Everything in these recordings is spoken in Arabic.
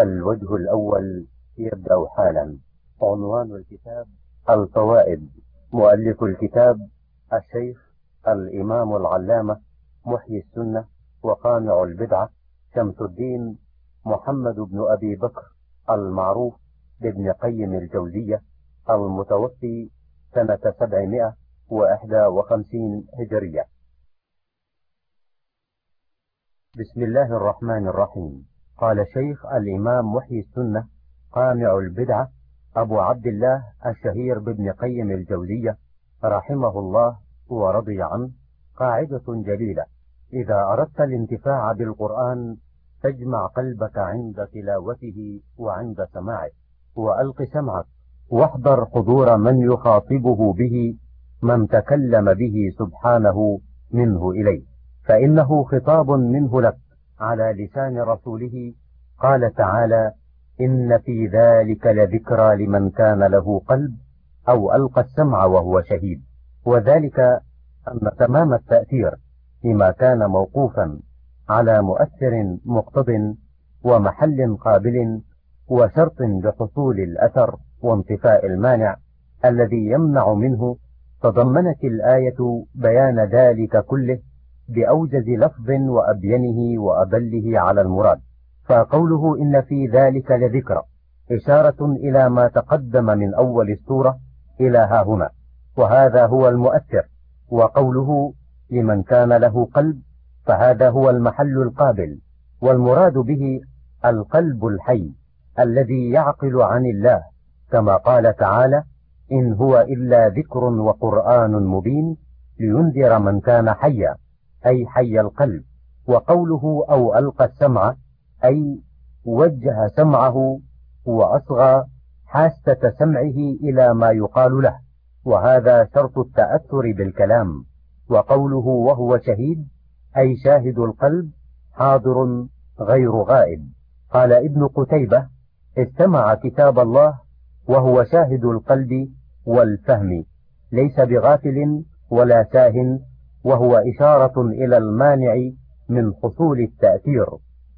الوجه الأول يبدأ حالا. عنوان الكتاب الفوائد. مؤلف الكتاب الشيخ الإمام العلامة محيي السنة وقامع البدعة شمس الدين محمد بن أبي بكر المعروف بابن قيم الجوزية المتوفي سنة سبعمائة وإحدى وخمسين هجرية. بسم الله الرحمن الرحيم. قال شيخ الإمام محيي السنة قامع البدعة أبو عبد الله الشهير بابن قيم الجوزية رحمه الله ورضي عنه قاعدة جليلة. إذا أردت الانتفاع بالقرآن فاجمع قلبك عند تلاوته وعند سماعه وألق سمعك واحضر حضور من يخاطبه به من تكلم به سبحانه منه إليه فإنه خطاب منه لك على لسان رسوله قال تعالى إن في ذلك لذكرى لمن كان له قلب أو ألقى السمع وهو شهيد. وذلك أن تمام التأثير لما كان موقوفا على مؤثر مقتض ومحل قابل وشرط لحصول الأثر وانتفاء المانع الذي يمنع منه تضمنت الآية بيان ذلك كله بأوجز لفظ وأبينه وأبله على المراد. فقوله إن في ذلك لذكرى إشارة إلى ما تقدم من أول السورة إلى ها هنا. وهذا هو المؤثر. وقوله لمن كان له قلب فهذا هو المحل القابل. والمراد به القلب الحي الذي يعقل عن الله. كما قال تعالى إن هو إلا ذكر وقرآن مبين لينذر من كان حيا. أي حي القلب وقوله أو ألقى السمع أي وجه سمعه وأصغى حاسة سمعه إلى ما يقال له. وهذا شرط التأثر بالكلام. وقوله وهو شهيد أي شاهد القلب حاضر غير غائب. قال ابن قتيبة استمع كتاب الله وهو شاهد القلب والفهم. ليس بغافل ولا ساه وهو إشارة إلى المانع من حصول التأثير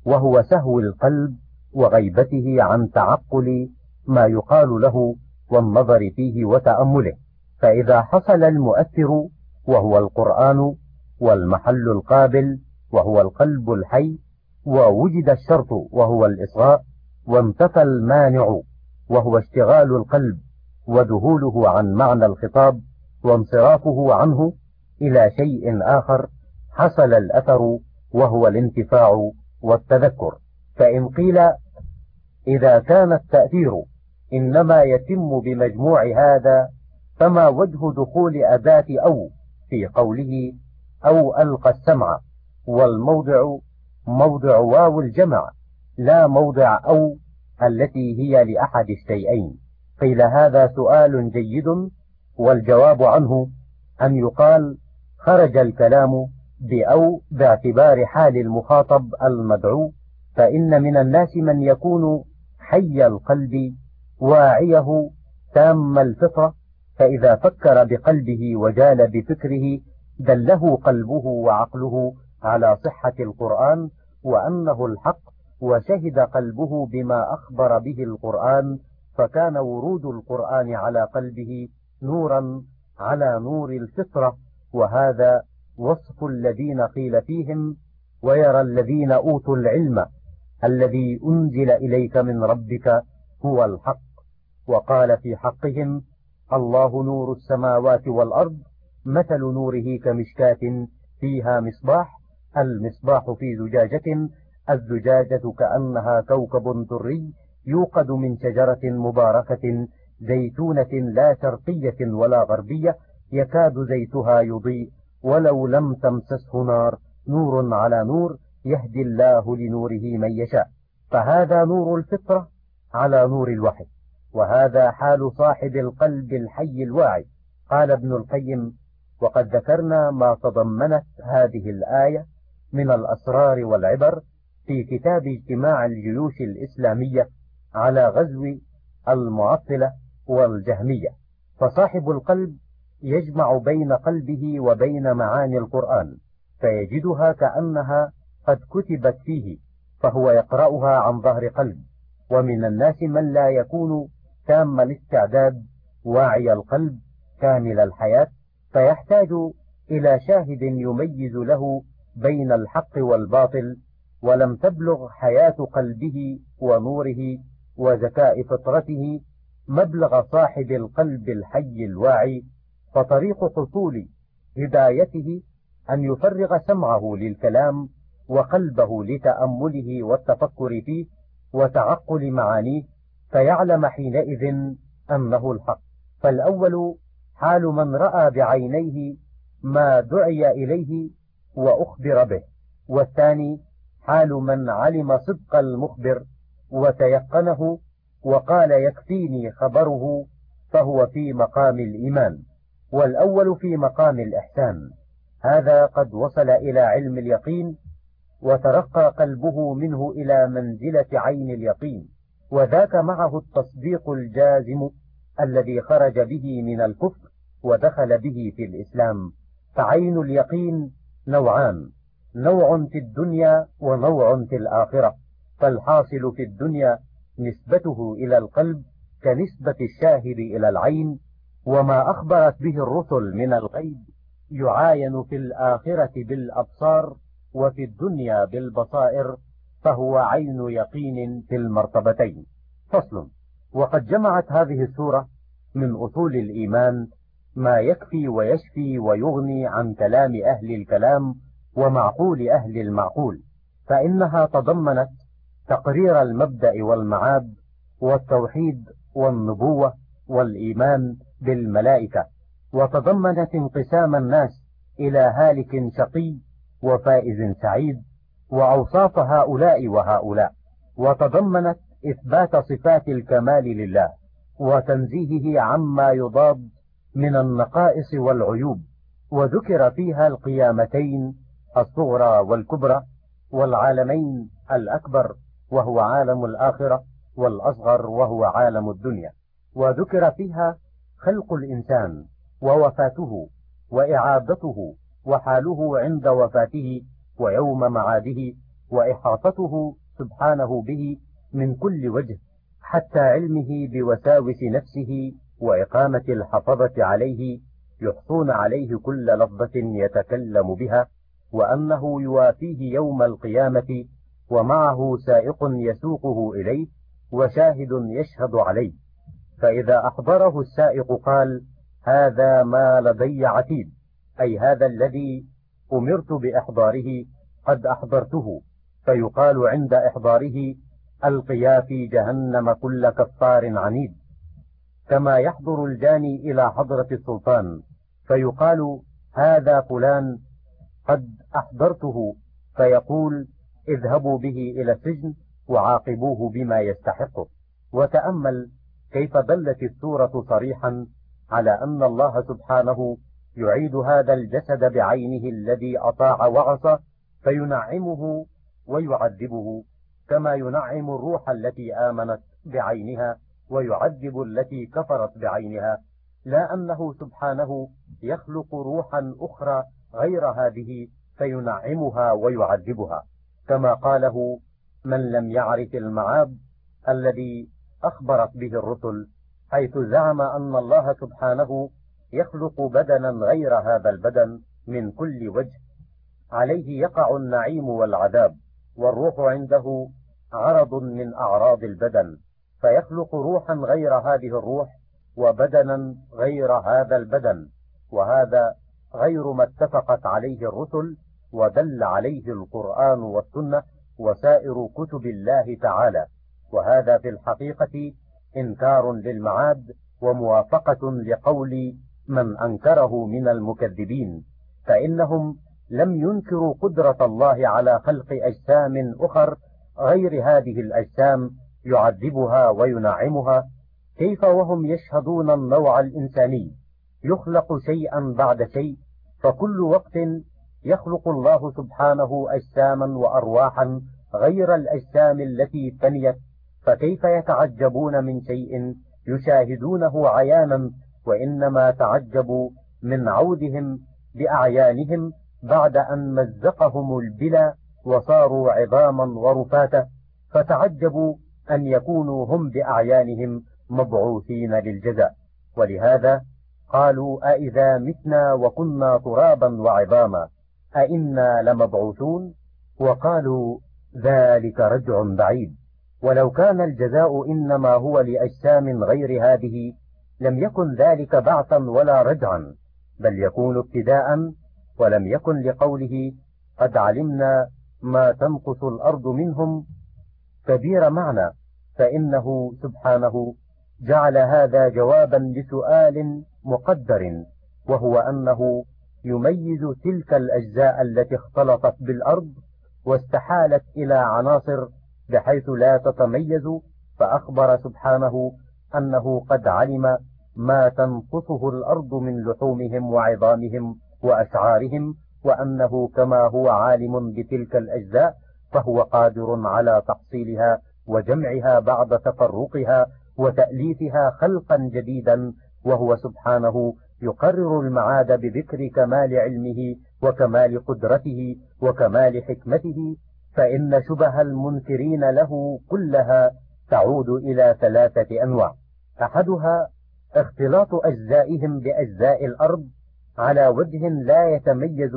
وهو سهو القلب وغيبته عن تعقل ما يقال له والنظر فيه وتأمله. فإذا حصل المؤثر وهو القرآن والمحل القابل وهو القلب الحي ووجد الشرط وهو الإصغاء وانتفى المانع وهو اشتغال القلب وذهوله عن معنى الخطاب وانصرافه عنه إلى شيء آخر حصل الأثر وهو الانتفاع والتذكر. فإن قيل إذا كان التأثير إنما يتم بمجموع هذا فما وجه دخول أداة أو في قوله أو ألقى السمع والموضع موضع واو الجمع لا موضع أو التي هي لأحد الشيئين. قيل هذا سؤال جيد والجواب عنه أن يقال خرج الكلام بأو باعتبار حال المخاطب المدعو فإن من الناس من يكون حي القلب واعيه تام الفطرة فإذا فكر بقلبه وجال بفكره دله قلبه وعقله على صحة القرآن وأنه الحق وشهد قلبه بما أخبر به القرآن فكان ورود القرآن على قلبه نورا على نور الفطرة. وهذا وصف الذين قيل فيهم ويرى الذين أوتوا العلم الذي أنزل إليك من ربك هو الحق. وقال في حقهم الله نور السماوات والأرض مثل نوره كمشكاة فيها مصباح المصباح في زجاجة الزجاجة كأنها كوكب دري يوقد من شجرة مباركة زيتونة لا شرقية ولا غربية يكاد زيتها يضيء ولو لم تمسسه نار نور على نور يهدي الله لنوره من يشاء. فهذا نور الفطرة على نور الوحي وهذا حال صاحب القلب الحي الواعي. قال ابن القيم وقد ذكرنا ما تضمنت هذه الآية من الأسرار والعبر في كتاب اجتماع الجيوش الإسلامية على غزو المعطلة والجهمية. فصاحب القلب يجمع بين قلبه وبين معاني القرآن فيجدها كأنها قد كتبت فيه فهو يقرأها عن ظهر قلب. ومن الناس من لا يكون تام الاستعداد واعي القلب كامل الحياة فيحتاج إلى شاهد يميز له بين الحق والباطل ولم تبلغ حياة قلبه ونوره وذكاء فطرته مبلغ صاحب القلب الحي الواعي. فطريق حصول هدايته أن يفرغ سمعه للكلام وقلبه لتأمله والتفكر فيه وتعقل معانيه فيعلم حينئذ أنه الحق. فالأول حال من رأى بعينيه ما دعي إليه وأخبر به. والثاني حال من علم صدق المخبر وتيقنه وقال يكفيني خبره فهو في مقام الإيمان. والأول في مقام الإحسان. هذا قد وصل إلى علم اليقين وترقى قلبه منه إلى منزلة عين اليقين وذاك معه التصديق الجازم الذي خرج به من الكفر ودخل به في الإسلام. فعين اليقين نوعان نوع في الدنيا ونوع في الآخرة. فالحاصل في الدنيا نسبته إلى القلب كنسبة الشاهد إلى العين وما أخبرت به الرسل من الغيب يعاين في الآخرة بالأبصار وفي الدنيا بالبصائر فهو عين يقين في المرتبتين. فصل. وقد جمعت هذه السورة من أصول الإيمان ما يكفي ويشفي ويغني عن كلام أهل الكلام ومعقول أهل المعقول فإنها تضمنت تقرير المبدأ والمعاد والتوحيد والنبوة والإيمان بالملائكة وتضمنت انقسام الناس إلى هالك شقي وفائز سعيد وأوصاف هؤلاء وهؤلاء وتضمنت إثبات صفات الكمال لله وتنزيهه عما يضاد من النقائص والعيوب وذكر فيها القيامتين الصغرى والكبرى والعالمين الأكبر وهو عالم الآخرة والأصغر وهو عالم الدنيا وذكر فيها خلق الإنسان ووفاته وإعادته وحاله عند وفاته ويوم معاده وإحاطته سبحانه به من كل وجه حتى علمه بوساوس نفسه وإقامة الحفظة عليه يحصون عليه كل لفظة يتكلم بها وأنه يوافيه يوم القيامة ومعه سائق يسوقه إليه وشاهد يشهد عليه. فإذا أحضره السائق قال هذا ما لدي عتيد أي هذا الذي أمرت بإحضاره قد أحضرته. فيقال عند إحضاره ألقيا في جهنم كل كفار عنيد. كما يحضر الجاني إلى حضرة السلطان فيقال هذا فلان قد أحضرته. فيقول اذهبوا به إلى السجن وعاقبوه بما يستحقه. وتأمل كيف دلت السورة صريحا على أن الله سبحانه يعيد هذا الجسد بعينه الذي أطاع وعصى فينعمه ويعذبه كما ينعم الروح التي آمنت بعينها ويعذب التي كفرت بعينها. لا أنه سبحانه يخلق روحا أخرى غير هذه فينعمها ويعذبها. كما قاله من لم يعرف المعاد الذي أخبرت به الرسل حيث زعم أن الله سبحانه يخلق بدنا غير هذا البدن من كل وجه عليه يقع النعيم والعذاب والروح عنده عرض من أعراض البدن فيخلق روحا غير هذه الروح وبدنا غير هذا البدن وهذا غير ما اتفقت عليه الرسل ودل عليه القرآن والسنة وسائر كتب الله تعالى. وهذا في الحقيقة إنكار للمعاد وموافقة لقول من أنكره من المكذبين فإنهم لم ينكروا قدرة الله على خلق أجسام أخر غير هذه الأجسام يعذبها وينعمها كيف وهم يشهدون النوع الإنساني؟ يخلق شيئا بعد شيء فكل وقت يخلق الله سبحانه أجساما وأرواحا غير الأجسام التي فنيت فكيف يتعجبون من شيء يشاهدونه عيانا وإنما تعجبوا من عودهم بأعيانهم بعد أن مزقهم البلا وصاروا عظاما ورفاتا فتعجبوا أن يكونوا هم بأعيانهم مبعوثين للجزاء. ولهذا قالوا أئذا متنا وكنا ترابا وعظاما أئنا لمبعوثون؟ وقالوا ذلك رجع بعيد. ولو كان الجزاء إنما هو لأجسام غير هذه لم يكن ذلك بعثا ولا رجعا بل يكون ابتداء ولم يكن لقوله قد علمنا ما تنقص الأرض منهم. كبير معنى فإنه سبحانه جعل هذا جوابا لسؤال مقدر وهو أنه يميز تلك الأجزاء التي اختلطت بالأرض واستحالت إلى عناصر بحيث لا تتميز فأخبر سبحانه أنه قد علم ما تنقصه الأرض من لحومهم وعظامهم وأشعارهم وأنه كما هو عالم بتلك الأجزاء فهو قادر على تحصيلها وجمعها بعد تفرقها وتأليفها خلقا جديدا وهو سبحانه يقرر المعاد بذكر كمال علمه وكمال قدرته وكمال حكمته فإن شبه المنكرين له كلها تعود إلى ثلاثة أنواع. أحدها اختلاط أجزائهم بأجزاء الأرض على وجه لا يتميز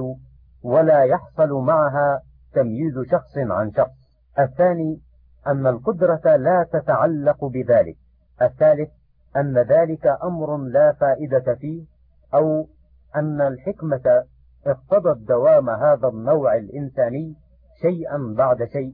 ولا يحصل معها تمييز شخص عن شخص. الثاني أن القدرة لا تتعلق بذلك. الثالث أن ذلك أمر لا فائدة فيه أو أن الحكمة اقتضت دوام هذا النوع الإنساني شيئا بعد شيء.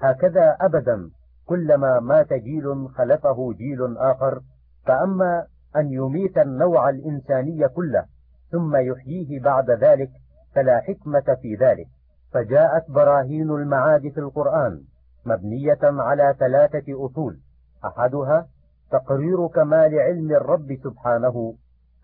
هكذا أبدا كلما مات جيل خلفه جيل آخر. فأما أن يميت النوع الإنساني كله ثم يحييه بعد ذلك فلا حكمة في ذلك. فجاءت براهين المعاد في القرآن مبنية على ثلاثة أصول. أحدها تقرير كمال علم الرب سبحانه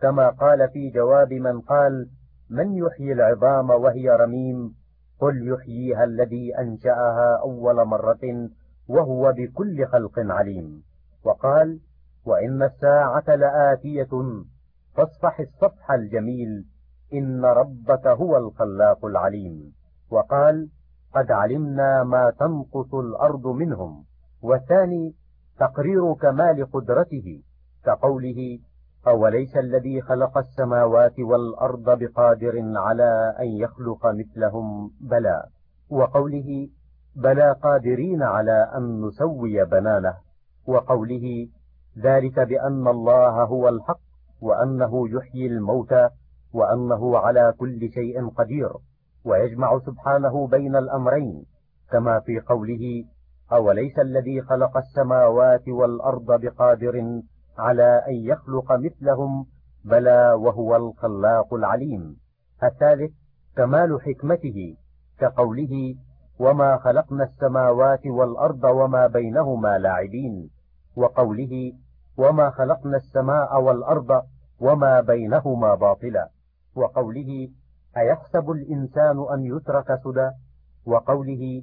كما قال في جواب من قال من يحيي العظام وهي رميم؟ قل يحييها الذي أنشأها أول مرة وهو بكل خلق عليم. وقال وإن الساعة لآتية فاصفح الصفح الجميل إن ربك هو الخلاق العليم. وقال قد علمنا ما تنقص الأرض منهم. والثاني تقرير كمال قدرته كقوله أوليس الذي خلق السماوات والأرض بقادر على أن يخلق مثلهم؟ بلى. وقوله بلى قادرين على أن نسوي بنانه. وقوله ذلك بأن الله هو الحق وأنه يحيي الموتى وأنه على كل شيء قدير. ويجمع سبحانه بين الأمرين. كما في قوله أوليس الذي خلق السماوات والأرض بقادر على أن يخلق مثلهم بلى وهو الخلاق العليم. الثالث كمال حكمته كقوله وما خلقنا السماوات والأرض وما بينهما لاعبين. وقوله وما خلقنا السماء والأرض وما بينهما باطلا. وقوله أيحسب الإنسان أن يترك سدى؟ وقوله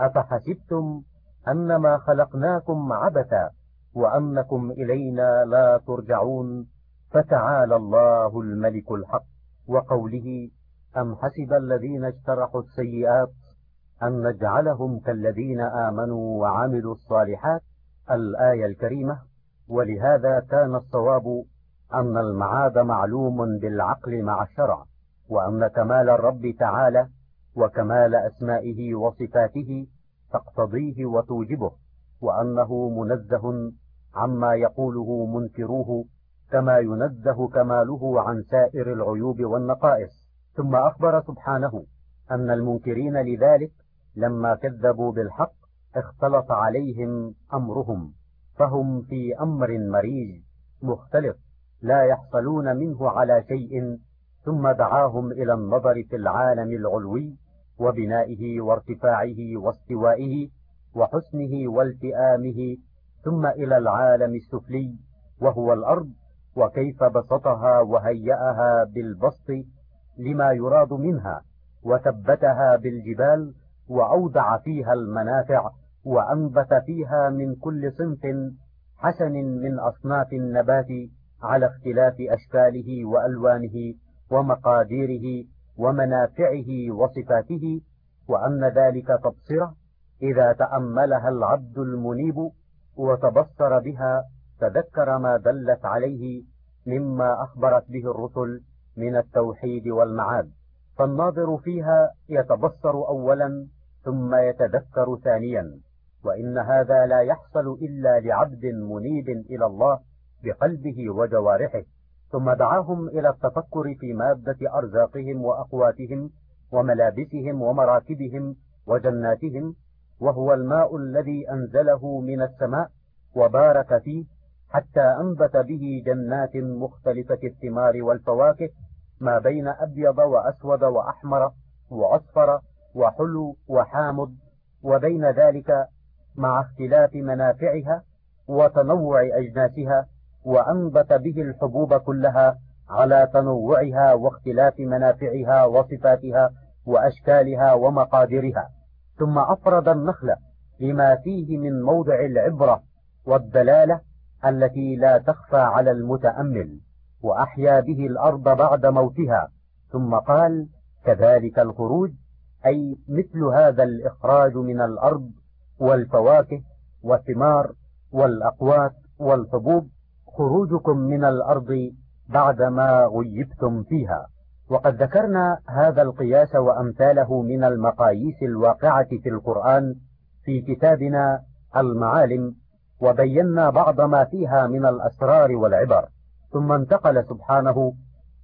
أفحسبتم أنما خلقناكم عبثا؟ وأنكم إلينا لا ترجعون فتعالى الله الملك الحق وقوله أم حسب الذين اجترحوا السيئات أن نجعلهم كالذين آمنوا وعملوا الصالحات؟ الآية الكريمة ولهذا كان الصواب أن المعاد معلوم بالعقل مع الشرع وأن كمال الرب تعالى وكمال أسمائه وصفاته تقتضيه وتوجبه. وأنه منزه عما يقوله منكروه كما ينزه كماله عن سائر العيوب والنقائص. ثم أخبر سبحانه أن المنكرين لذلك لما كذبوا بالحق اختلط عليهم أمرهم فهم في أمر مريج مختلط لا يحصلون منه على شيء ثم دعاهم إلى النظر في العالم العلوي وبنائه وارتفاعه واستوائه وحسنه والتئامه ثم إلى العالم السفلي وهو الأرض وكيف بسطها وهيأها بالبسط لما يراد منها وثبتها بالجبال وأودع فيها المنافع وأنبت فيها من كل صنف حسن من أصناف النبات على اختلاف أشكاله وألوانه ومقاديره ومنافعه وصفاته وأن ذلك تبصرة إذا تأملها العبد المنيب وتبصر بها تذكر ما دلت عليه مما أخبرت به الرسل من التوحيد والمعاد. فالناظر فيها يتبصر أولا ثم يتذكر ثانيا. وإن هذا لا يحصل إلا لعبد منيب إلى الله بقلبه وجوارحه. ثم دعاهم إلى التفكر في مادة أرزاقهم وأقواتهم وملابسهم ومراكبهم وجناتهم وهو الماء الذي أنزله من السماء وبارك فيه حتى أنبت به جنات مختلفة الثمار والفواكه ما بين أبيض وأسود وأحمر وأصفر وحلو وحامض وبين ذلك مع اختلاف منافعها وتنوع أجناسها وأنبت به الحبوب كلها على تنوعها واختلاف منافعها وصفاتها وأشكالها ومقادرها ثم أفرد النخل لما فيه من موضع العبرة والدلالة التي لا تخفى على المتأمل وأحيا به الأرض بعد موتها. ثم قال كذلك الخروج أي مثل هذا الإخراج من الأرض والفواكه والثمار والأقوات والحبوب خروجكم من الأرض بعدما غيبتم فيها. وقد ذكرنا هذا القياس وأمثاله من المقاييس الواقعة في القرآن في كتابنا المعالم وبينا بعض ما فيها من الأسرار والعبر. ثم انتقل سبحانه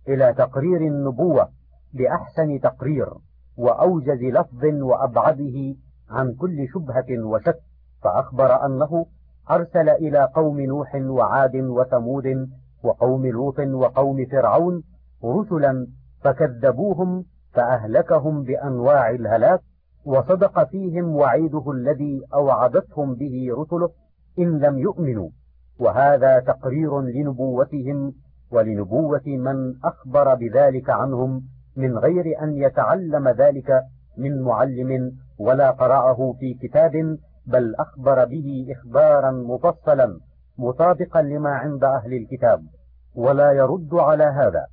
إلى تقرير النبوة بأحسن تقرير وأوجز لفظ وأبعده عن كل شبهة وشك. فأخبر أنه أرسل إلى قوم نوح وعاد وثمود وقوم لوط وقوم فرعون رسلا فكذبوهم فأهلكهم بأنواع الهلاك وصدق فيهم وعيده الذي أوعدتهم به رسله إن لم يؤمنوا. وهذا تقرير لنبوتهم ولنبوة من أخبر بذلك عنهم من غير أن يتعلم ذلك من معلم ولا قرأه في كتاب بل أخبر به إخبارا مفصلا مطابقا لما عند أهل الكتاب. ولا يرد على هذا.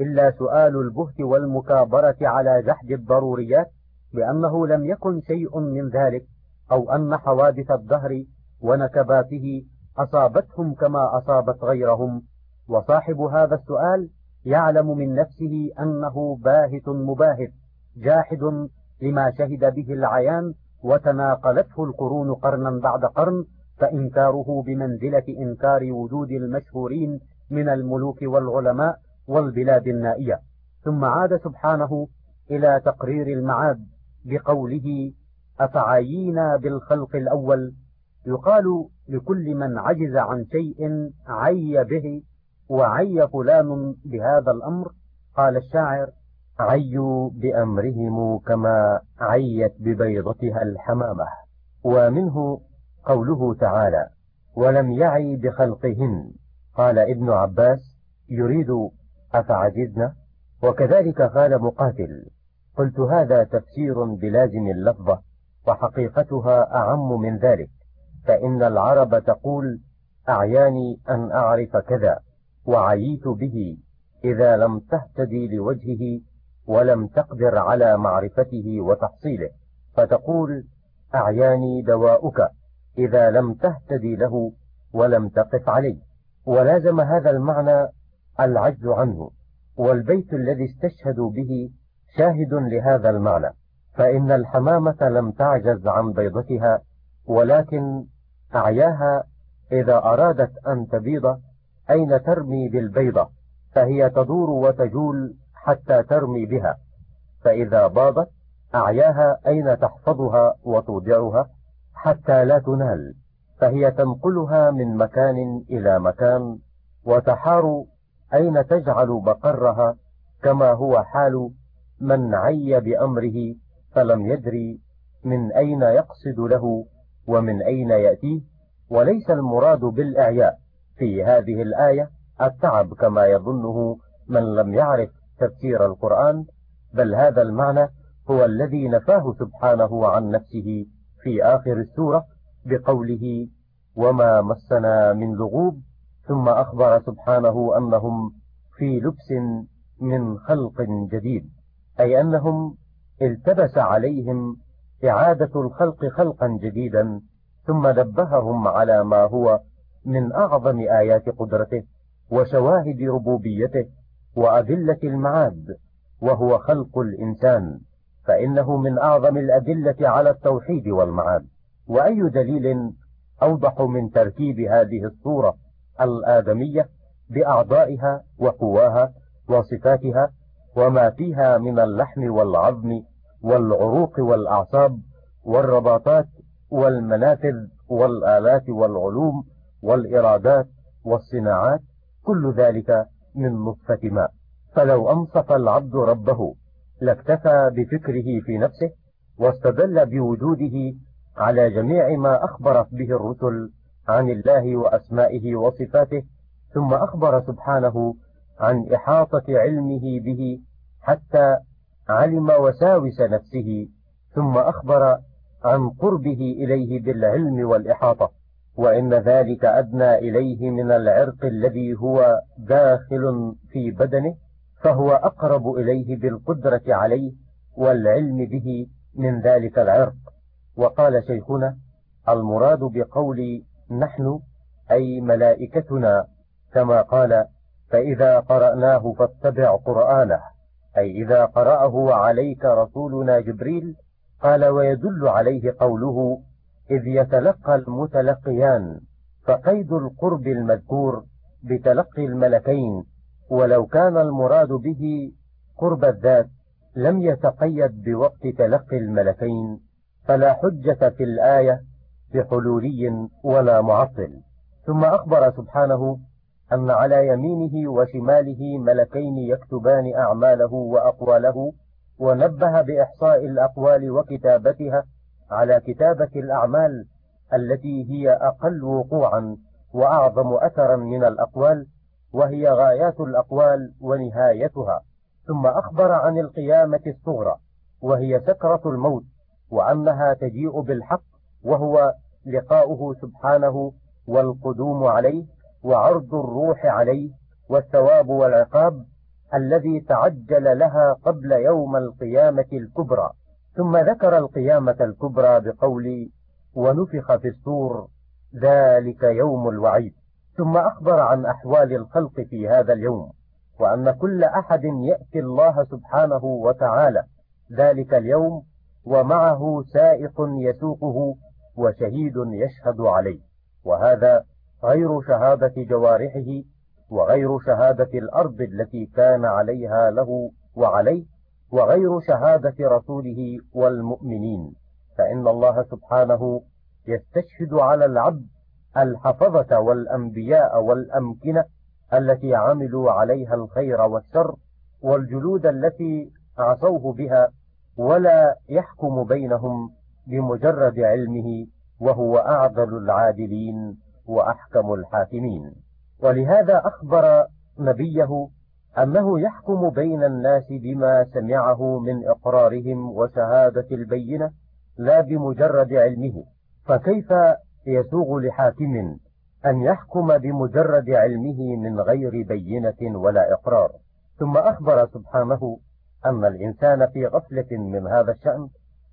إلا سؤال البهت والمكابرة على جحد الضروريات بأنه لم يكن شيء من ذلك أو أن حوادث الدهر ونكباته أصابتهم كما أصابت غيرهم. وصاحب هذا السؤال يعلم من نفسه أنه باهت مباهت جاحد لما شهد به العيان وتناقلته القرون قرنا بعد قرن فإنكاره بمنزلة إنكار وجود المشهورين من الملوك والعلماء والبلاد النائية. ثم عاد سبحانه إلى تقرير المعاد بقوله أفعينا بالخلق الأول؟ يقال لكل من عجز عن شيء عي به وعي فلان بهذا الأمر. قال الشاعر عيوا بأمرهم كما عيت ببيضتها الحمامة. ومنه قوله تعالى ولم يعي بخلقهن. قال ابن عباس يريد أفعجزنا؟ وكذلك قال مقاتل قلت هذا تفسير بلازم اللفظة وحقيقتها أعم من ذلك فإن العرب تقول أعياني أن أعرف كذا وعييت به إذا لم تهتدي لوجهه ولم تقدر على معرفته وتحصيله فتقول أعياني دواؤك إذا لم تهتدي له ولم تقف عليه. ولازم هذا المعنى العجز عنه والبيت الذي استشهدوا به شاهد لهذا المعنى. فإن الحمامة لم تعجز عن بيضتها ولكن أعياها إذا أرادت أن تبيض أين ترمي بالبيضة فهي تدور وتجول حتى ترمي بها. فإذا باضت أعياها أين تحفظها وتودعها؟ حتى لا تنال. فهي تنقلها من مكان إلى مكان وتحار أين تجعل بقرها كما هو حال من عي بأمره فلم يدري من أين يقصد له ومن أين يأتيه؟ وليس المراد بالإعياء في هذه الآية التعب كما يظنه من لم يعرف تفسير القرآن بل هذا المعنى هو الذي نفاه سبحانه عن نفسه في آخر السورة بقوله وما مسنا من لغوب ثم أخبر سبحانه أنهم في لبس من خلق جديد أي أنهم التبس عليهم إعادة الخلق خلقا جديدا ثم نبههم على ما هو من أعظم آيات قدرته وشواهد ربوبيته وأدلة المعاد وهو خلق الإنسان فإنه من أعظم الأدلة على التوحيد والمعاد. وأي دليل أوضح من تركيب هذه الصورة؟ الآدمية بأعضائها وقواها وصفاتها وما فيها من اللحم والعظم والعروق والأعصاب والرباطات والمنافذ والآلات والعلوم والإرادات والصناعات كل ذلك من نطفة ماء. فلو أنصف العبد ربه لاكتفى بفكره في نفسه واستدل بوجوده على جميع ما أخبرت به الرسل عن الله وأسمائه وصفاته ثم أخبر سبحانه عن إحاطة علمه به حتى علم وساوس نفسه ثم أخبر عن قربه إليه بالعلم والإحاطة وإن ذلك أدنى إليه من العرق الذي هو داخل في بدنه فهو أقرب إليه بالقدرة عليه والعلم به من ذلك العرق. وقال شيخنا المراد بقول نحن أي ملائكتنا كما قال فإذا قرأناه فاتبع قرآنه. أي إذا قرأه عليك رسولنا جبريل قال ويدل عليه قوله إذ يتلقى المتلقيان فقيد القرب المذكور بتلقي الملكين ولو كان المراد به قرب الذات لم يتقيد بوقت تلقي الملكين. فلا حجة في الآية بحلولي ولا معطل. ثم أخبر سبحانه أن على يمينه وشماله ملكين يكتبان أعماله وأقواله ونبه بإحصاء الأقوال وكتابتها على كتابة الأعمال التي هي أقل وقوعا وأعظم أثرا من الأقوال وهي غايات الأقوال ونهايتها. ثم أخبر عن القيامة الصغرى وهي سكرة الموت وأنها تجيء بالحق وهو لقاؤه سبحانه والقدوم عليه وعرض الروح عليه والثواب والعقاب الذي تعجل لها قبل يوم القيامة الكبرى. ثم ذكر القيامة الكبرى بقول ونفخ في الصور ذلك يوم الوعيد ثم أخبر عن أحوال الخلق في هذا اليوم وأن كل أحد يأتي الله سبحانه وتعالى. ذلك اليوم ومعه سائق يسوقه وشهيد يشهد عليه. وهذا غير شهادة جوارحه وغير شهادة الأرض التي كان عليها له وعليه وغير شهادة رسوله والمؤمنين. فإن الله سبحانه يستشهد على العبد الحفظة والأنبياء والأمكنة التي عملوا عليها الخير والشر والجلود التي عصوه بها ولا يحكم بينهم بمجرد علمه وهو أعدل العادلين وأحكم الحاكمين. ولهذا أخبر نبيه أنه يحكم بين الناس بما سمعه من إقرارهم وشهادة البينة لا بمجرد علمه. فكيف يسوغ لحاكم أن يحكم بمجرد علمه من غير بينة ولا إقرار؟ ثم أخبر سبحانه أن الإنسان في غفلة من هذا الشأن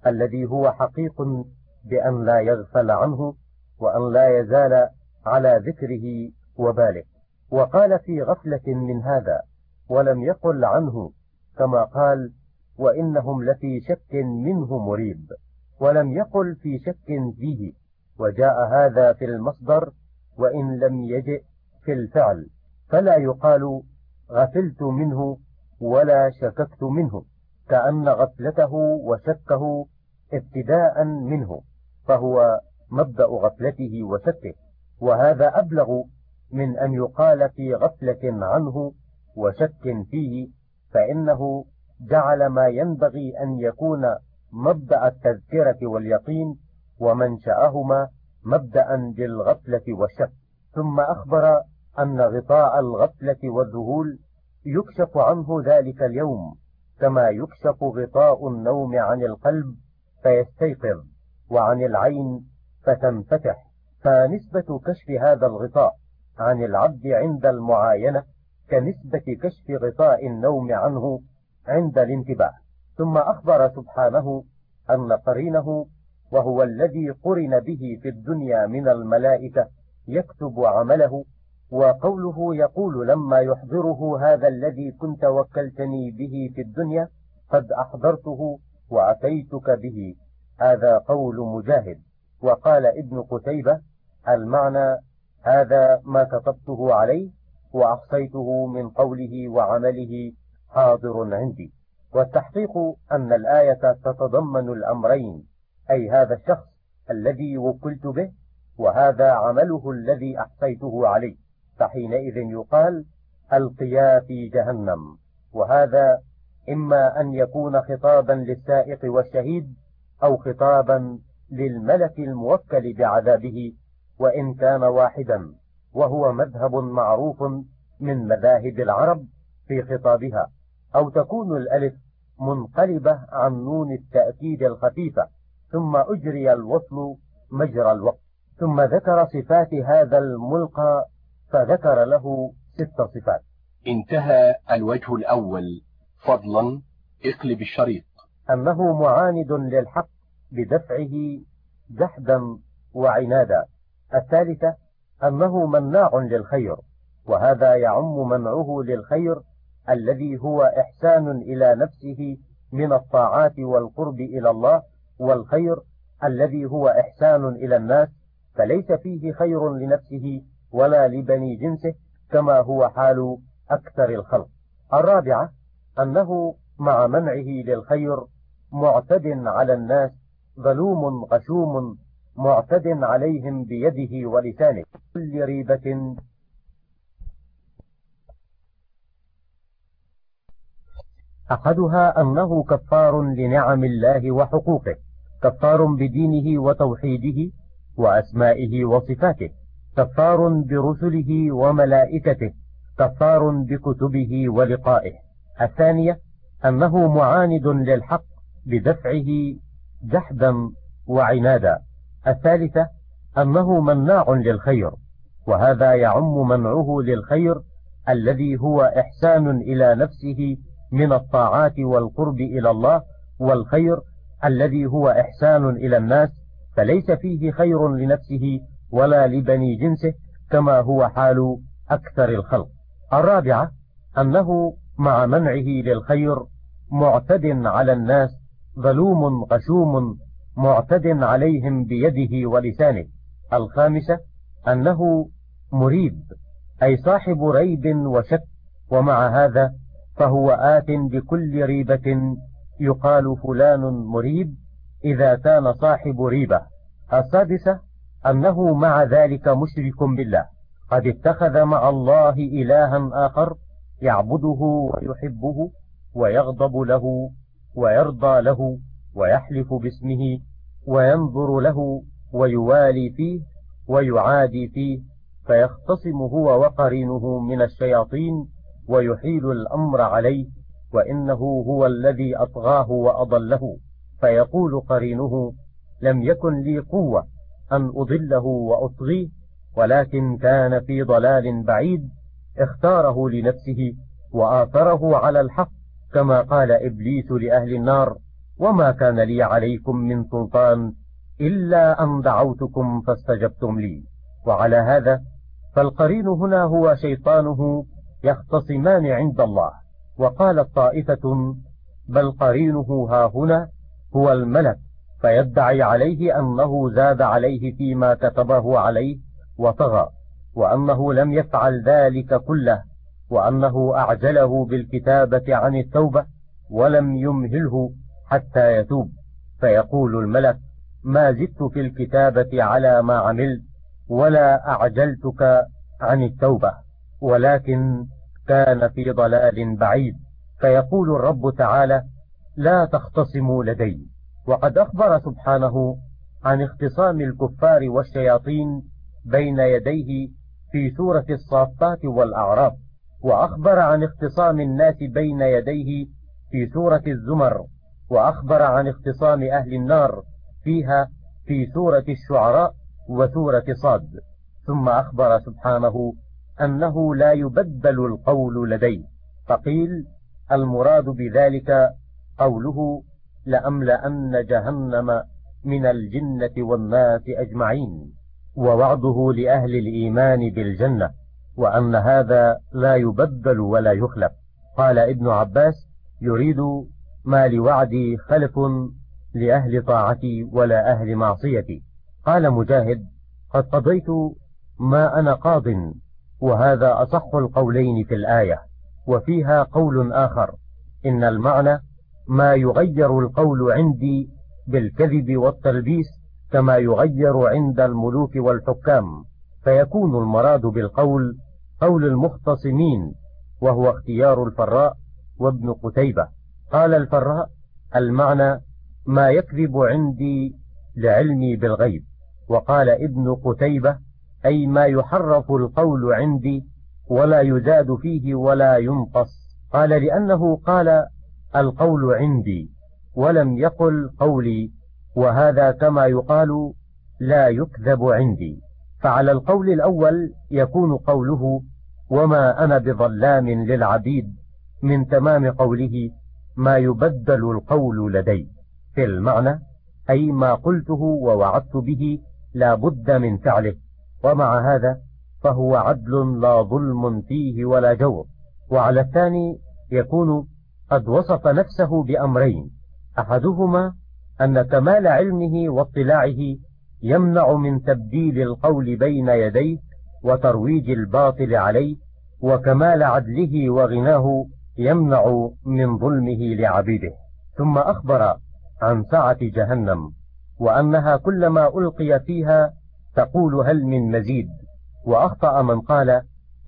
الذي هو حقيق بأن لا يغفل عنه وأن لا يزال على ذكره وباله. وقال في غفلة من هذا ولم يقل عنه كما قال وإنهم لفي شك منه مريب. ولم يقل في شك فيه وجاء هذا في المصدر وإن لم يجئ في الفعل. فلا يقال غفلت منه ولا شككت منه. كأن غفلته وشكه ابتداء منه فهو مبدأ غفلته وشكه وهذا أبلغ من أن يقال في غفلة عنه وشك فيه فإنه جعل ما ينبغي أن يكون مبدأ التذكرة واليقين ومنشأهما مبدأ بالغفلة والشك. ثم أخبر أن غطاء الغفلة والذهول يكشف عنه ذلك اليوم. كما يكشف غطاء النوم عن القلب فيستيقظ وعن العين فتنفتح. فنسبة كشف هذا الغطاء عن العبد عند المعاينة كنسبة كشف غطاء النوم عنه عند الانتباه. ثم أخبر سبحانه أن قرينه وهو الذي قرن به في الدنيا من الملائكة يكتب عمله وقوله يقول لما يحضره هذا الذي كنت وكلتني به في الدنيا قد أحضرته وأتيتك به. هذا قول مجاهد. وقال ابن قتيبة المعنى هذا ما كتبته عليه وأحصيته من قوله وعمله حاضر عندي. والتحقيق أن الآية تتضمن الأمرين أي هذا الشخص الذي وكلت به وهذا عمله الذي أحصيته عليه. فحينئذ يقال ألقيا في جهنم. وهذا إما أن يكون خطابا للسائق والشهيد أو خطابا للملك الموكل بعذابه وإن كان واحدا وهو مذهب معروف من مذاهب العرب في خطابها. أو تكون الألف منقلبة عن نون التأكيد الخفيفة ثم أجري الوصل مجرى الوقت. ثم ذكر صفات هذا الملقى فذكر له ست صفات. انتهى الوجه الأول فضلا اقلب الشريط. أنه معاند للحق بدفعه جحدا وعنادا. الثالثة أنه مناع للخير وهذا يعم منعه للخير الذي هو إحسان إلى نفسه من الطاعات والقرب إلى الله والخير الذي هو إحسان إلى الناس فليس فيه خير لنفسه ولا لبني جنسه كما هو حال أكثر الخلق. الرابعة أنه مع منعه للخير معتد على الناس ظلوم غشوم معتد عليهم بيده ولسانه. كل ريبة. أحدها أنه كفار لنعم الله وحقوقه كفار بدينه وتوحيده وأسمائه وصفاته. كفار برسله وملائكته كفار بكتبه ولقائه. الثانية أنه معاند للحق بدفعه جحدا وعنادا. الثالثة أنه مناع للخير وهذا يعم منعه للخير الذي هو إحسان إلى نفسه من الطاعات والقرب إلى الله والخير الذي هو إحسان إلى الناس فليس فيه خير لنفسه ولا لبني جنسه كما هو حال أكثر الخلق. الرابعة أنه مع منعه للخير معتد على الناس ظلوم غشوم معتد عليهم بيده ولسانه. الخامسة أنه مريب أي صاحب ريب وشك ومع هذا فهو آت بكل ريبة يقال فلان مريب إذا كان صاحب ريبة. السادسة أنه مع ذلك مشرك بالله. قد اتخذ مع الله إلها آخر يعبده ويحبه ويغضب له ويرضى له ويحلف باسمه وينظر له ويوالي فيه ويعادي فيه فيختصم هو وقرينه من الشياطين ويحيل الأمر عليه وإنه هو الذي أطغاه وأضله. فيقول قرينه لم يكن لي قوة. أن أضله وأطغيه ولكن كان في ضلال بعيد اختاره لنفسه وآثره على الحق كما قال إبليس لأهل النار وما كان لي عليكم من سلطان إلا أن دعوتكم فاستجبتم لي. وعلى هذا فالقرين هنا هو شيطانه يختصمان عند الله. وقالت طائفة بل قرينه ها هنا هو الملك. فيدعي عليه أنه زاد عليه فيما كتبه عليه وطغى وأنه لم يفعل ذلك كله وأنه أعجله بالكتابة عن التوبة ولم يمهله حتى يتوب. فيقول الملك ما زدت في الكتابة على ما عملت ولا أعجلتك عن التوبة ولكن كان في ضلال بعيد فيقول الرب تعالى لا تختصموا لدي وقد أخبر سبحانه عن اختصام الكفار والشياطين بين يديه في سورة الصافات والأعراف وأخبر عن اختصام الناس بين يديه في سورة الزمر وأخبر عن اختصام أهل النار فيها في سورة الشعراء وسورة صاد. ثم أخبر سبحانه أنه لا يبدل القول لديه فقيل المراد بذلك قوله لأملأن جهنم من الجنة والناس أجمعين ووعده لأهل الإيمان بالجنة وأن هذا لا يبدل ولا يخلف. قال ابن عباس يريد ما لوعدي خلف لأهل طاعتي ولا أهل معصيتي. قال مجاهد قد قضيت ما أنا قاض وهذا أصح القولين في الآية وفيها قول آخر إن المعنى ما يغير القول عندي بالكذب والتلبيس كما يغير عند الملوك والحكام. فيكون المراد بالقول قول المختصمين وهو اختيار الفراء وابن قتيبة. قال الفراء المعنى ما يكذب عندي لعلمي بالغيب. وقال ابن قتيبة أي ما يحرف القول عندي ولا يزاد فيه ولا ينقص. قال لأنه قال القول عندي ولم يقل قولي وهذا كما يقال لا يكذب عندي. فعلى القول الأول يكون قوله وما أنا بظلام للعبيد من تمام قوله ما يبدل القول لدي. في المعنى أي ما قلته ووعدت به لا بد من فعله. ومع هذا فهو عدل لا ظلم فيه ولا جور. وعلى الثاني يكون قد وصف نفسه بأمرين. أحدهما أن كمال علمه واطلاعه يمنع من تبديل القول بين يديه وترويج الباطل عليه وكمال عدله وغناه يمنع من ظلمه لعبيده. ثم أخبر عن سعة جهنم وأنها كلما ألقي فيها تقول هل من مزيد. وأخطأ من قال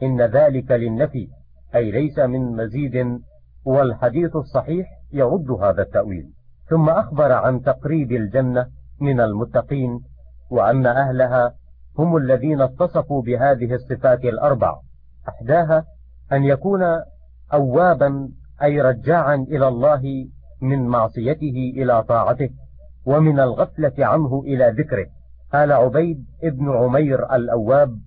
إن ذلك للنفي أي ليس من مزيد والحديث الصحيح يرد هذا التأويل. ثم أخبر عن تقريب الجنة من المتقين وأن أهلها هم الذين اتصفوا بهذه الصفات الأربع. أحداها أن يكون أوابا أي رجاعا إلى الله من معصيته إلى طاعته ومن الغفلة عنه إلى ذكره. قال عبيد ابن عمير الأواب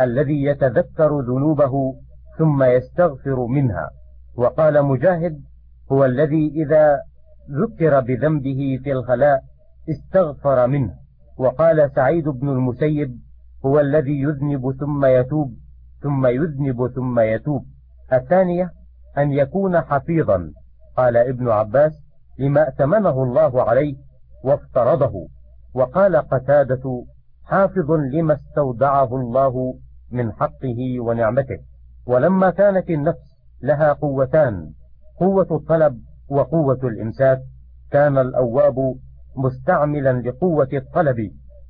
الذي يتذكر ذنوبه ثم يستغفر منها. وقال مجاهد هو الذي إذا ذكر بذنبه في الخلاء استغفر منه. وقال سعيد بن المسيب هو الذي يذنب ثم يتوب ثم يذنب ثم يتوب. الثانية أن يكون حفيظا. قال ابن عباس لما ائتمنه الله عليه وافترضه. وقال قتادة حافظ لما استودعه الله من حقه ونعمته. ولما كانت النفس لها قوتان قوة الطلب وقوة الإمساك. كان الأواب مستعملا لقوة الطلب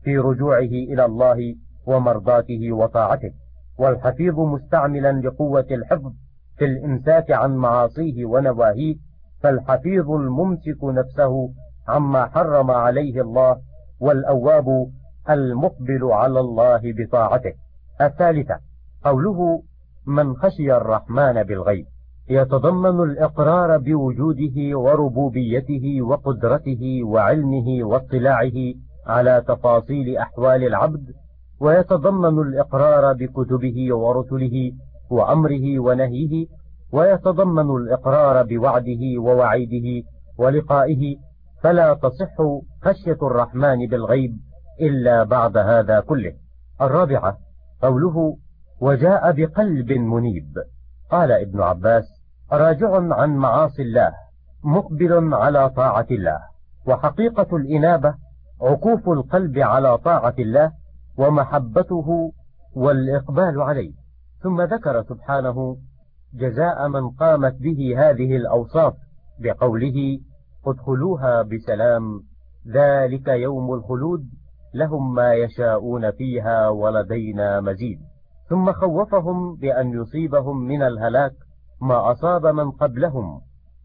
في رجوعه إلى الله ومرضاته وطاعته والحفيظ مستعملا لقوة الحفظ في الإمساك عن معاصيه ونواهيه. فالحفيظ الممسك نفسه عما حرم عليه الله والأواب المقبل على الله بطاعته. الثالثة قوله من خشي الرحمن بالغيب يتضمن الإقرار بوجوده وربوبيته وقدرته وعلمه واطلاعه على تفاصيل أحوال العبد ويتضمن الإقرار بكتبه ورسله وأمره ونهيه ويتضمن الإقرار بوعده ووعيده ولقائه فلا تصح خشية الرحمن بالغيب إلا بعد هذا كله. الرابعة قوله وجاء بقلب منيب. قال ابن عباس راجع عن معاصي الله مقبل على طاعة الله وحقيقة الإنابة عكوف القلب على طاعة الله ومحبته والإقبال عليه. ثم ذكر سبحانه جزاء من قامت به هذه الأوصاف بقوله ادخلوها بسلام ذلك يوم الخلود لهم ما يشاءون فيها ولدينا مزيد. ثم خوفهم بأن يصيبهم من الهلاك ما أصاب من قبلهم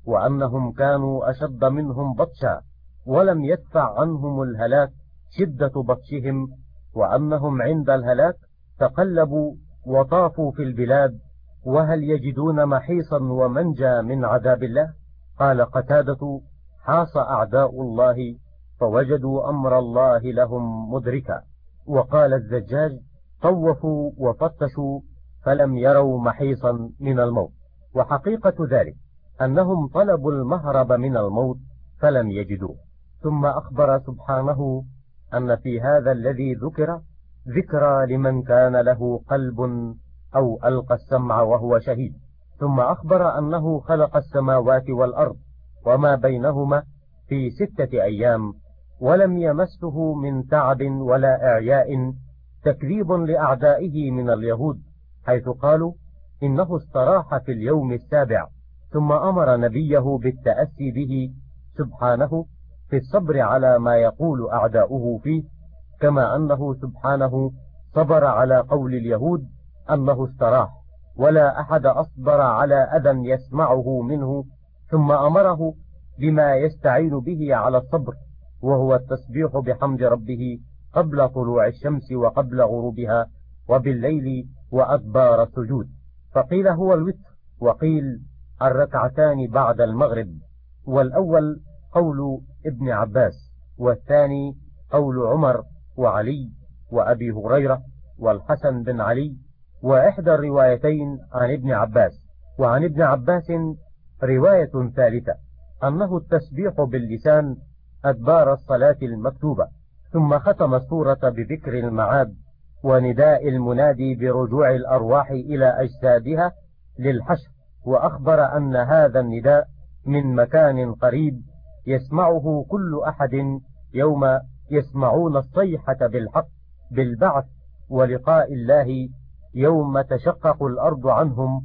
وأنهم كانوا أشد منهم بطشا ولم يدفع عنهم الهلاك شدة بطشهم وأنهم عند الهلاك تقلبوا وطافوا في البلاد وهل يجدون محيصا ومنجا من عذاب الله؟ قال قتادة حاص أعداء الله فوجدوا أمر الله لهم مدركا. وقال الزجاج طوفوا وفتشوا فلم يروا محيصا من الموت. وحقيقة ذلك أنهم طلبوا المهرب من الموت فلم يجدوه. ثم أخبر سبحانه أن في هذا الذي ذكر ذكرى لمن كان له قلب أو ألقى السمع وهو شهيد. ثم أخبر أنه خلق السماوات والأرض وما بينهما في ستة أيام ولم يمسه من تعب ولا إعياء تكذيب لأعدائه من اليهود حيث قالوا إنه استراح في اليوم السابع ثم أمر نبيه بالتأسي به سبحانه في الصبر على ما يقول أعداؤه فيه كما أنه سبحانه صبر على قول اليهود أنه استراح ولا أحد أصبر على أذى يسمعه منه ثم أمره بما يستعين به على الصبر وهو التسبيح بحمد ربه قبل طلوع الشمس وقبل غروبها وبالليل وأدبار السجود. فقيل هو الوتر وقيل الركعتان بعد المغرب. والأول قول ابن عباس والثاني قول عمر وعلي وأبي هريرة والحسن بن علي وإحدى الروايتين عن ابن عباس. وعن ابن عباس رواية ثالثة أنه التسبيح باللسان أدبار الصلاة المكتوبة. ثم ختم السورة بذكر المعاد ونداء المنادي برجوع الأرواح إلى أجسادها للحشر وأخبر أن هذا النداء من مكان قريب يسمعه كل أحد يوم يسمعون الصيحة بالحق بالبعث ولقاء الله يوم تشقق الأرض عنهم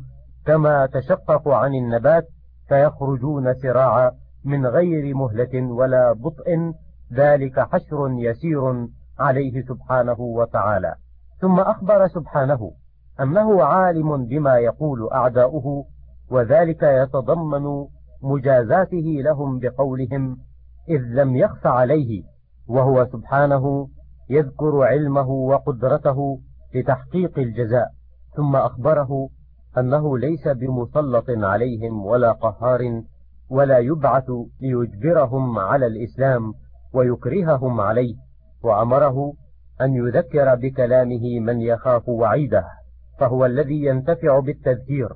كما تشقق عن النبات فيخرجون سراعا من غير مهلة ولا بطء ذلك حشر يسير عليه سبحانه وتعالى. ثم أخبر سبحانه أنه عالم بما يقول أعداؤه وذلك يتضمن مجازاته لهم بقولهم إذ لم يخف عليه وهو سبحانه يذكر علمه وقدرته لتحقيق الجزاء. ثم أخبره أنه ليس بمسلط عليهم ولا قهار ولا يبعث ليجبرهم على الإسلام ويكرههم عليه وأمره أن يذكر بكلامه من يخاف وعيده فهو الذي ينتفع بالتذكير.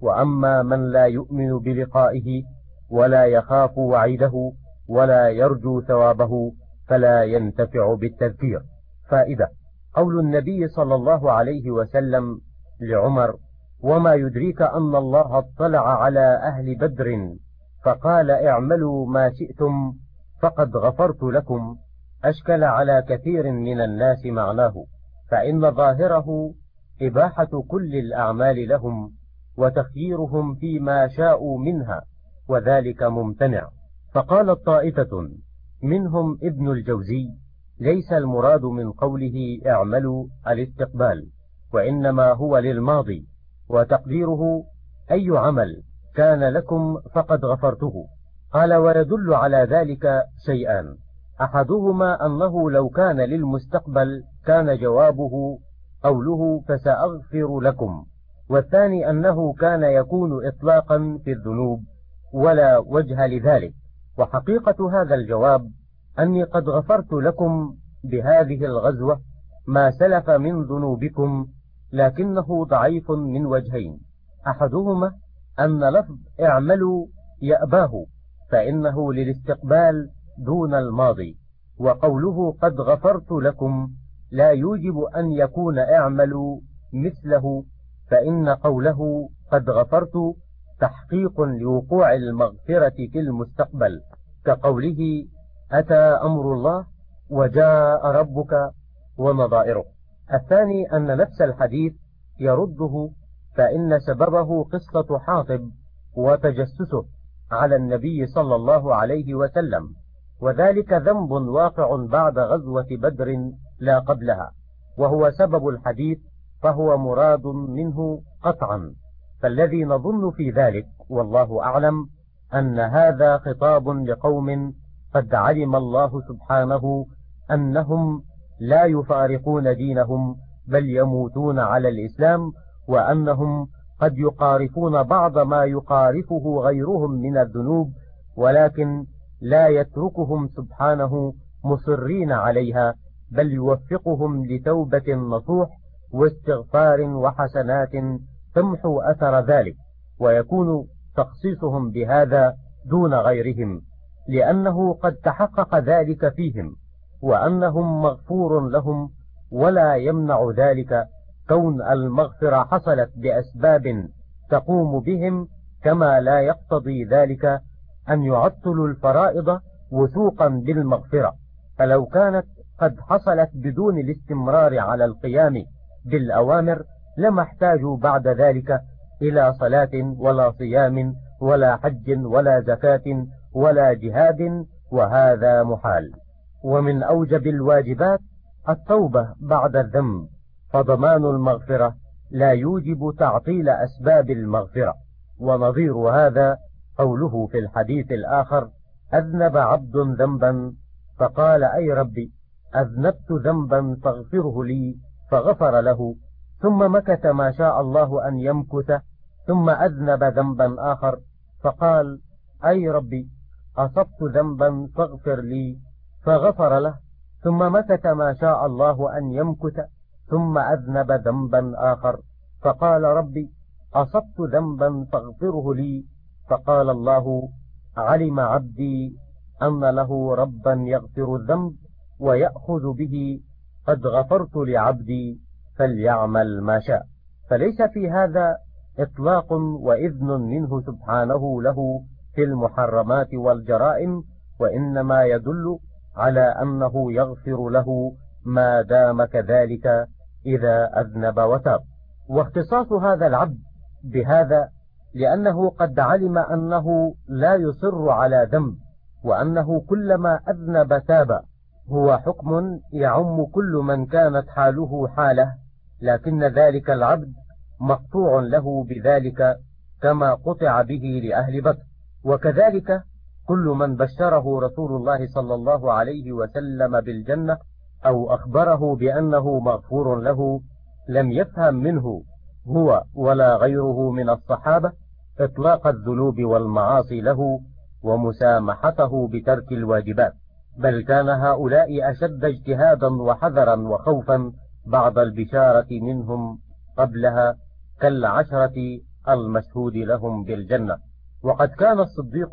وأما من لا يؤمن بلقائه ولا يخاف وعيده ولا يرجو ثوابه فلا ينتفع بالتذكير. فائدة قول النبي صلى الله عليه وسلم لعمر وما يدريك أن الله اطلع على أهل بدر؟ فقال اعملوا ما شئتم فقد غفرت لكم أشكل على كثير من الناس معناه فإن ظاهره إباحة كل الأعمال لهم وتخييرهم فيما شاءوا منها وذلك ممتنع. فقالت طائفة منهم ابن الجوزي ليس المراد من قوله اعملوا الاستقبال وإنما هو للماضي وتقديره أي عمل كان لكم فقد غفرته. قال ويدل على ذلك شيئان أحدهما أنه لو كان للمستقبل كان جوابه قوله فسأغفر لكم والثاني أنه كان يكون إطلاقا في الذنوب ولا وجه لذلك. وحقيقة هذا الجواب أني قد غفرت لكم بهذه الغزوة ما سلف من ذنوبكم لكنه ضعيف من وجهين. أحدهما أن لفظ اعملوا يأباه. فإنه للاستقبال دون الماضي وقوله قد غفرت لكم لا يوجب أن يكون اعملوا مثله فإن قوله قد غفرت تحقيق لوقوع المغفرة في المستقبل كقوله أتى أمر الله وجاء ربك ونظائره الثاني أن نفس الحديث يرده فإن سببه قصة حاطب وتجسسه. على النبي صلى الله عليه وسلم وذلك ذنب واقع بعد غزوة بدر لا قبلها وهو سبب الحديث فهو مراد منه قطعا. فالذي نظن في ذلك والله أعلم أن هذا خطاب لقوم قد علم الله سبحانه أنهم لا يفارقون دينهم بل يموتون على الإسلام وأنهم قد يقارفون بعض ما يقارفه غيرهم من الذنوب ولكن لا يتركهم سبحانه مصرين عليها بل يوفقهم لتوبة نصوح واستغفار وحسنات تمحو أثر ذلك ويكون تخصيصهم بهذا دون غيرهم لأنه قد تحقق ذلك فيهم وأنهم مغفور لهم ولا يمنع ذلك كون المغفرة حصلت بأسباب تقوم بهم كما لا يقتضي ذلك أن يعطلوا الفرائض وثوقا بالمغفرة. فلو كانت قد حصلت بدون الاستمرار على القيام بالأوامر لما احتاجوا بعد ذلك إلى صلاة ولا صيام ولا حج ولا زكاة ولا جهاد وهذا محال. ومن أوجب الواجبات التوبة بعد الذنب. فضمان المغفرة لا يوجب تعطيل أسباب المغفرة ونظير هذا قوله في الحديث الآخر أذنب عبد ذنبا فقال أي ربي أذنبت ذنبا فاغفره لي فغفر له ثم مكث ما شاء الله أن يمكث ثم أذنب ذنبا آخر فقال أي ربي أصبت ذنبا فاغفر لي فغفر له ثم مكث ما شاء الله أن يمكث ثم أذنب ذنبا آخر. فقال ربي أصبت ذنبا فاغفره لي. فقال الله علم عبدي أن له ربا يغفر الذنب ويأخذ به. قد غفرت لعبدي فليعمل ما شاء. فليس في هذا إطلاق وإذن منه سبحانه له في المحرمات والجرائم وإنما يدل على أنه يغفر له ما دام كذلك إذا أذنب وتاب. واختصاص هذا العبد بهذا لأنه قد علم أنه لا يصر على ذنب وأنه كلما أذنب تاب. هو حكم يعم كل من كانت حاله حالة لكن ذلك العبد مقطوع له بذلك كما قطع به لأهل بدر. وكذلك كل من بشره رسول الله صلى الله عليه وسلم بالجنة أو أخبره بأنه مغفور له لم يفهم منه هو ولا غيره من الصحابة إطلاق الذنوب والمعاصي له ومسامحته بترك الواجبات. بل كان هؤلاء أشد اجتهادا وحذرا وخوفا بعد البشارة منهم قبلها كالعشرة المشهود لهم بالجنة. وقد كان الصديق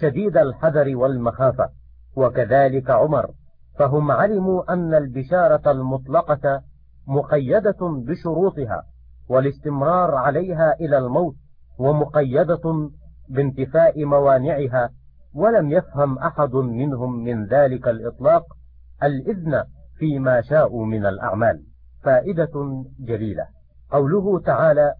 شديد الحذر والمخافة وكذلك عمر. فهم علموا أن البشارة المطلقة مقيدة بشروطها والاستمرار عليها إلى الموت ومقيدة بانتفاء موانعها ولم يفهم أحد منهم من ذلك الإطلاق الإذن فيما شاءوا من الأعمال. فائدة جليلة. قوله تعالى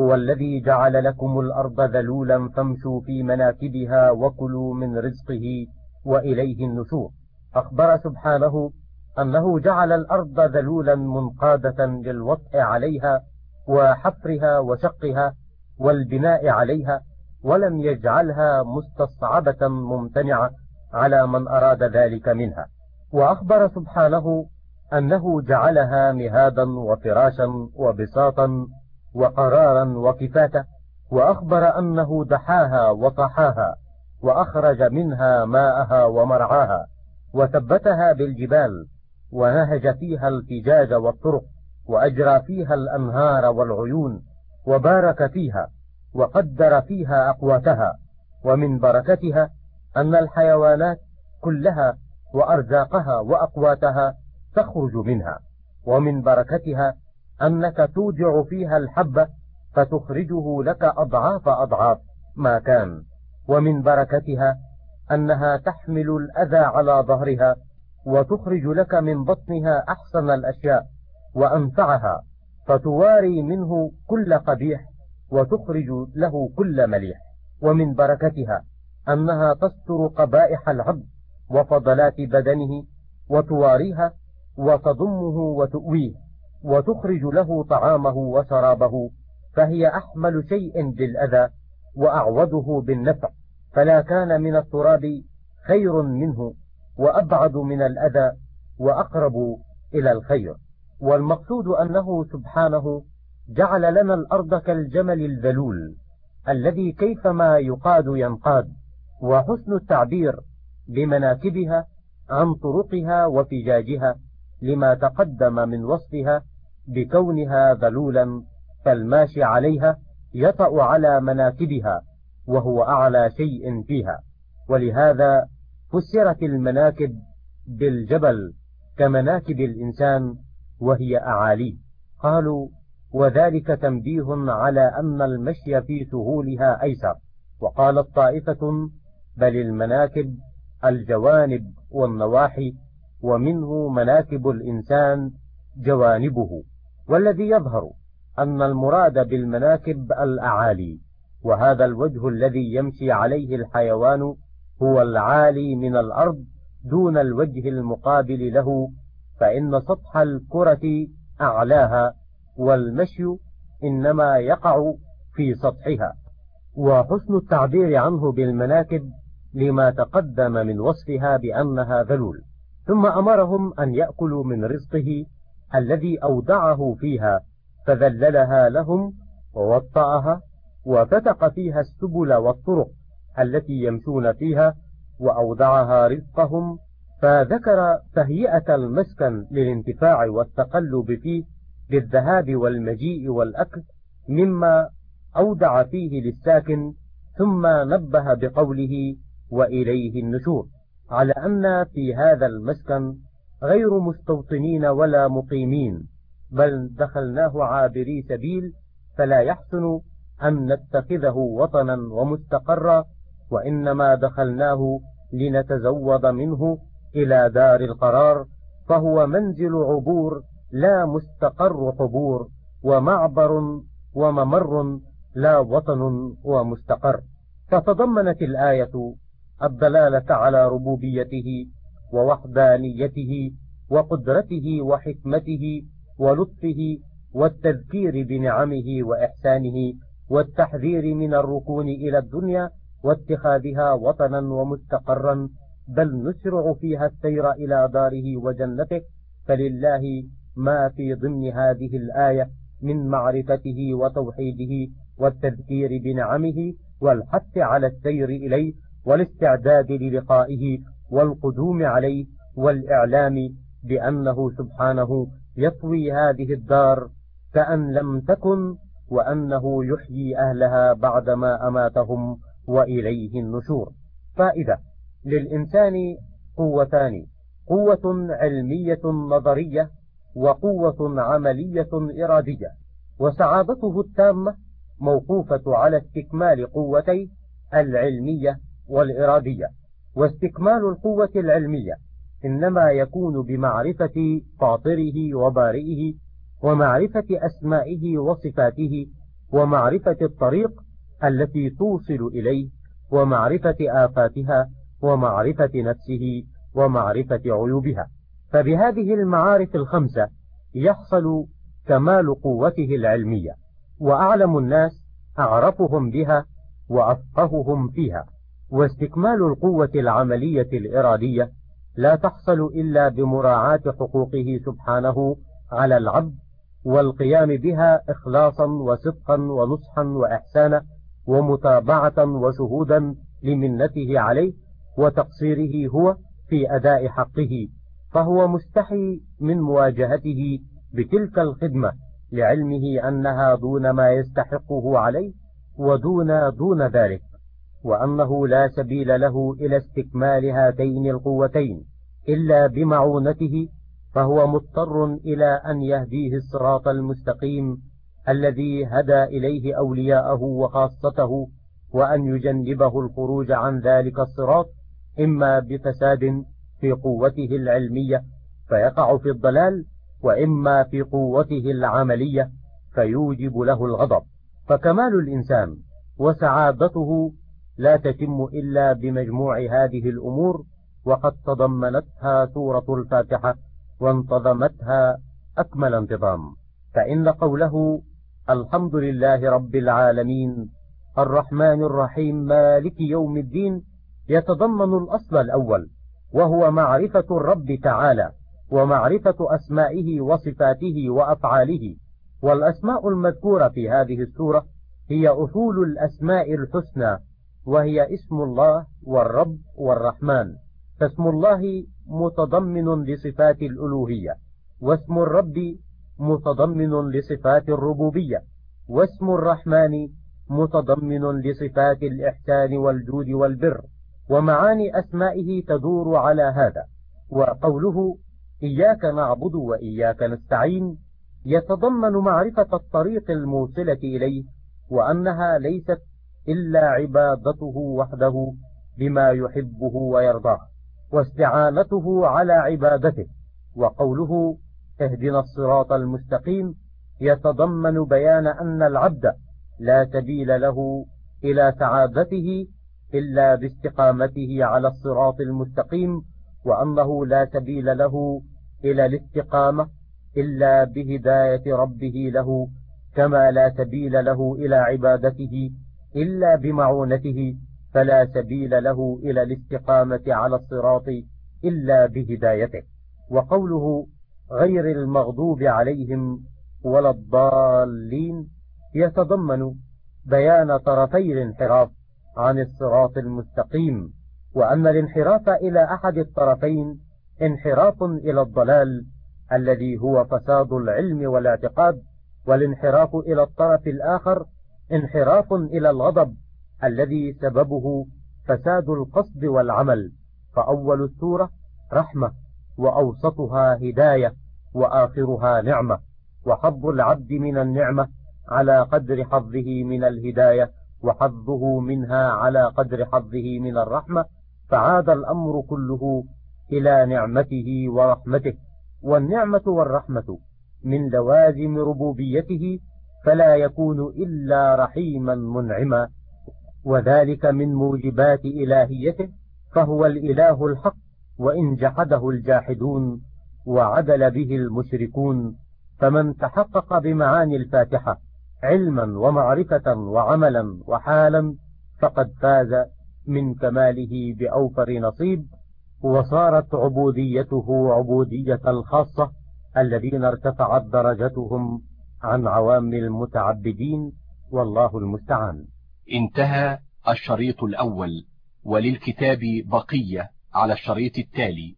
هو الذي جعل لكم الأرض ذلولا فامشوا في مناكبها وكلوا من رزقه وإليه النشور أخبر سبحانه أنه جعل الأرض ذلولا منقادة للوطء عليها وحفرها وشقها والبناء عليها ولم يجعلها مستصعبة ممتنعة على من أراد ذلك منها. وأخبر سبحانه أنه جعلها مهادا وفراشا وبساطا وقرارا وكفاتا وأخبر أنه دحاها وطحاها وأخرج منها ماءها ومرعاها وثبتها بالجبال ونهج فيها الفجاج والطرق وأجرى فيها الأنهار والعيون وبارك فيها وقدر فيها أقواتها ومن بركتها أن الحيوانات كلها وأرزاقها وأقواتها تخرج منها ومن بركتها أنك توجع فيها الحبة فتخرجه لك أضعاف أضعاف ما كان ومن بركتها أنها تحمل الأذى على ظهرها وتخرج لك من بطنها أحسن الأشياء وأنفعها فتواري منه كل قبيح وتخرج له كل مليح. ومن بركتها أنها تستر قبائح العبد وفضلات بدنه وتواريها وتضمه وتؤويه وتخرج له طعامه وشرابه فهي أحمل شيء بالأذى وأعوده بالنفع. فلا كان من التراب خير منه وأبعد من الأذى وأقرب إلى الخير. والمقصود أنه سبحانه جعل لنا الأرض كالجمل الذلول الذي كيفما يقاد ينقاد وحسن التعبير بمناكبها عن طرقها وفجاجها لما تقدم من وصفها بكونها ذلولا فالماشي عليها يطأ على مناكبها. وهو أعلى شيء فيها. ولهذا فسرت المناكب بالجبل كمناكب الإنسان وهي أعالي. قالوا وذلك تنبيه على أن المشي في سهولها أيسر. وقالت طائفة بل المناكب الجوانب والنواحي ومنه مناكب الإنسان جوانبه. والذي يظهر أن المراد بالمناكب الأعالي وهذا الوجه الذي يمشي عليه الحيوان هو العالي من الأرض دون الوجه المقابل له فإن سطح الكرة أعلاها والمشي إنما يقع في سطحها. وحسن التعبير عنه بالمناكب لما تقدم من وصفها بأنها ذلول. ثم أمرهم أن يأكلوا من رزقه الذي أودعه فيها فذللها لهم ووطأها وفتق فيها السبل والطرق التي يمشون فيها وأودعها رزقهم فذكر تهيئة المسكن للانتفاع والتقلب فيه بالذهاب والمجيء والأكل مما أودع فيه للساكن ثم نبه بقوله وإليه النشور. على أن في هذا المسكن غير مستوطنين ولا مقيمين بل دخلناه عابري سبيل فلا يحسن أن نتخذه وطنا ومستقرا وإنما دخلناه لنتزود منه إلى دار القرار فهو منزل عبور لا مستقر حبور ومعبر وممر لا وطن ومستقر. فتضمنت الآية الدلالة على ربوبيته ووحدانيته وقدرته وحكمته ولطفه والتذكير بنعمه وإحسانه. والتحذير من الركون إلى الدنيا واتخاذها وطنا ومستقرا بل نسرع فيها السير إلى داره وجنته. فلله ما في ضمن هذه الآية من معرفته وتوحيده والتذكير بنعمه والحث على السير إليه والاستعداد للقائه والقدوم عليه والإعلام بأنه سبحانه يطوي هذه الدار كأن لم تكن وأنه يحيي أهلها بعدما أماتهم وإليه النشور. فائدة للإنسان قوتان قوة علمية نظرية وقوة عملية إرادية. وسعادته التامة موقوفة على استكمال قوتي العلمية والإرادية. واستكمال القوة العلمية إنما يكون بمعرفة فاطره وبارئه ومعرفة أسمائه وصفاته ومعرفة الطريق التي توصل إليه ومعرفة آفاتها ومعرفة نفسه ومعرفة عيوبها. فبهذه المعارف الخمسة يحصل كمال قوته العلمية وأعلم الناس أعرفهم بها وأفقههم فيها. واستكمال القوة العملية الإرادية لا تحصل إلا بمراعاة حقوقه سبحانه على العبد والقيام بها إخلاصا وصدقا ونصحا وإحسانا ومتابعة وشهودا لمنته عليه وتقصيره هو في أداء حقه فهو مستحي من مواجهته بتلك الخدمة لعلمه أنها دون ما يستحقه عليه ودون دون ذلك وأنه لا سبيل له إلى استكمال هاتين القوتين إلا بمعونته فهو مضطر إلى أن يهديه الصراط المستقيم الذي هدى إليه أولياءه وخاصته وأن يجنبه الخروج عن ذلك الصراط إما بفساد في قوته العلمية فيقع في الضلال وإما في قوته العملية فيوجب له الغضب. فكمال الإنسان وسعادته لا تتم إلا بمجموع هذه الأمور وقد تضمنتها سورة الفاتحة. وانتظمتها أكمل انتظام. فإن قوله الحمد لله رب العالمين الرحمن الرحيم مالك يوم الدين يتضمن الأصل الأول وهو معرفة الرب تعالى ومعرفة أسمائه وصفاته وأفعاله. والأسماء المذكورة في هذه السورة هي أصول الأسماء الحسنى وهي اسم الله والرب والرحمن. فاسم الله متضمن لصفات الألوهية واسم الرب متضمن لصفات الربوبية واسم الرحمن متضمن لصفات الإحسان والجود والبر ومعاني أسمائه تدور على هذا وقوله إياك نعبد وإياك نستعين يتضمن معرفة الطريق الموصلة إليه وأنها ليست إلا عبادته وحده بما يحبه ويرضاه. واستعانته على عبادته وقوله اهدنا الصراط المستقيم يتضمن بيان أن العبد لا سبيل له إلى سعادته إلا باستقامته على الصراط المستقيم وأنه لا سبيل له إلى الاستقامة إلا بهداية ربه له كما لا سبيل له إلى عبادته إلا بمعونته فلا سبيل له إلى الاستقامة على الصراط إلا بهدايته. وقوله غير المغضوب عليهم ولا الضالين يتضمن بيان طرفي الانحراف عن الصراط المستقيم. وأن الانحراف إلى أحد الطرفين انحراف إلى الضلال الذي هو فساد العلم والاعتقاد والانحراف إلى الطرف الآخر انحراف إلى الغضب الذي سببه فساد القصد والعمل فأول السورة رحمة وأوسطها هداية وآخرها نعمة وحظ العبد من النعمة على قدر حظه من الهداية وحظه منها على قدر حظه من الرحمة فعاد الأمر كله إلى نعمته ورحمته. والنعمة والرحمة من لوازم ربوبيته فلا يكون إلا رحيما منعما. وذلك من موجبات إلهيته فهو الإله الحق وإن جحده الجاحدون وعدل به المشركون. فمن تحقق بمعاني الفاتحة علما ومعرفة وعملا وحالا فقد فاز من كماله بأوفر نصيب وصارت عبوديته عبودية الخاصة الذين ارتفعت درجتهم عن عوام المتعبدين والله المستعان. انتهى الشريط الأول وللكتاب بقية على الشريط التالي.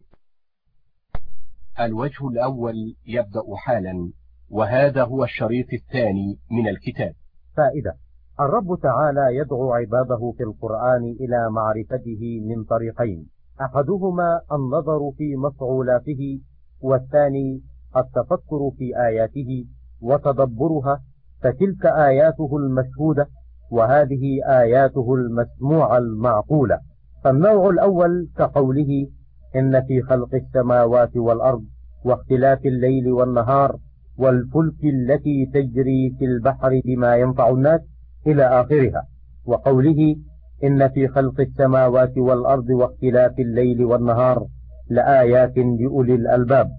الوجه الأول يبدأ حالا وهذا هو الشريط الثاني من الكتاب. فائدة الرب تعالى يدعو عباده في القرآن إلى معرفته من طريقين أحدهما النظر في مفعولاته والثاني التفكر في آياته وتدبرها فتلك آياته المشهودة وهذه آياته المسموعة المعقولة. فالنوع الأول كقوله إن في خلق السماوات والأرض واختلاف الليل والنهار والفلك التي تجري في البحر بما ينفع الناس إلى آخرها. وقوله إن في خلق السماوات والأرض واختلاف الليل والنهار لآيات لأولي الألباب.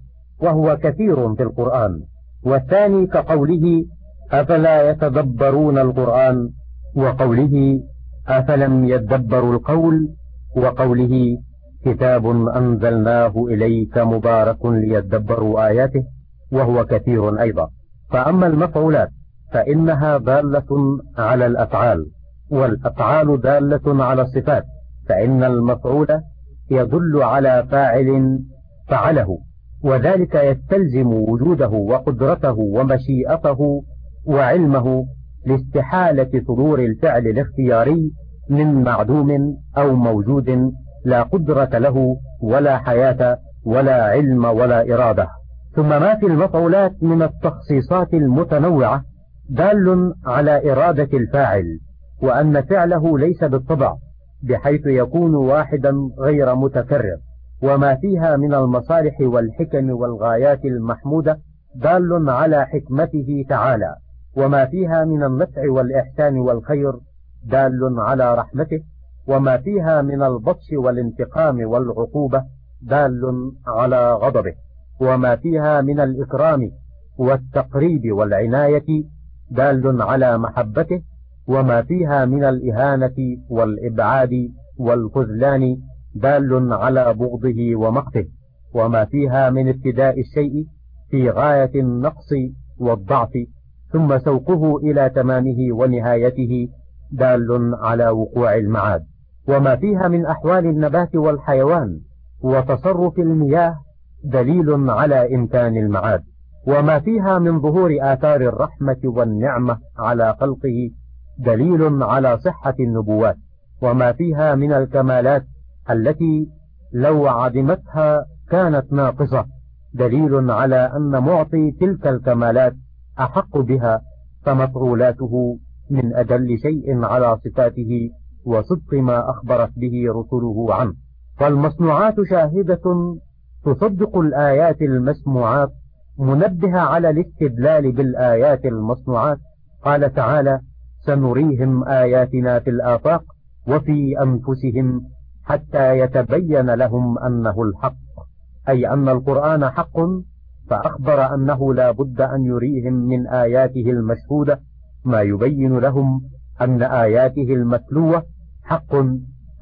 وهو كثير في القرآن. والثاني كقوله أفلا يتدبرون القرآن وقوله أفلم يدبروا القول؟ وقوله كتاب أنزلناه إليك مبارك ليدبروا آياته وهو كثير أيضا. فأما المفعولات فإنها دالة على الأفعال والأفعال دالة على الصفات فإن المفعول يدل على فاعل فعله وذلك يستلزم وجوده وقدرته ومشيئته وعلمه لاستحالة صدور الفعل الاختياري من معدوم أو موجود لا قدرة له ولا حياة ولا علم ولا إرادة. ثم ما في المفعولات من التخصيصات المتنوعة دال على إرادة الفاعل وأن فعله ليس بالطبع بحيث يكون واحدا غير متكرر. وما فيها من المصالح والحكم والغايات المحمودة دال على حكمته تعالى. وما فيها من النفع والإحسان والخير دال على رحمته وما فيها من البطش والانتقام والعقوبة دال على غضبه وما فيها من الإكرام والتقريب والعناية دال على محبته وما فيها من الإهانة والإبعاد والخذلان دال على بغضه ومقته وما فيها من ابتداء الشيء في غاية النقص والضعف ثم سوقه إلى تمامه ونهايته دال على وقوع المعاد. وما فيها من أحوال النبات والحيوان وتصرف المياه دليل على إمكان المعاد. وما فيها من ظهور آثار الرحمة والنعمة على خلقه دليل على صحة النبوات. وما فيها من الكمالات التي لو عدمتها كانت ناقصة دليل على أن معطي تلك الكمالات أحق بها فمفعولاته من أدل شيء على صفاته وصدق ما أخبرت به رسله عنه. فالمصنوعات شاهدة تصدق الآيات المسموعات منبهة على الاستدلال بالآيات المصنوعات. قال تعالى سنريهم آياتنا في الآفاق وفي أنفسهم حتى يتبين لهم أنه الحق. أي أن القرآن حق فأخبر أنه لا بد أن يريهم من آياته المشهودة ما يبين لهم أن آياته المتلوة حق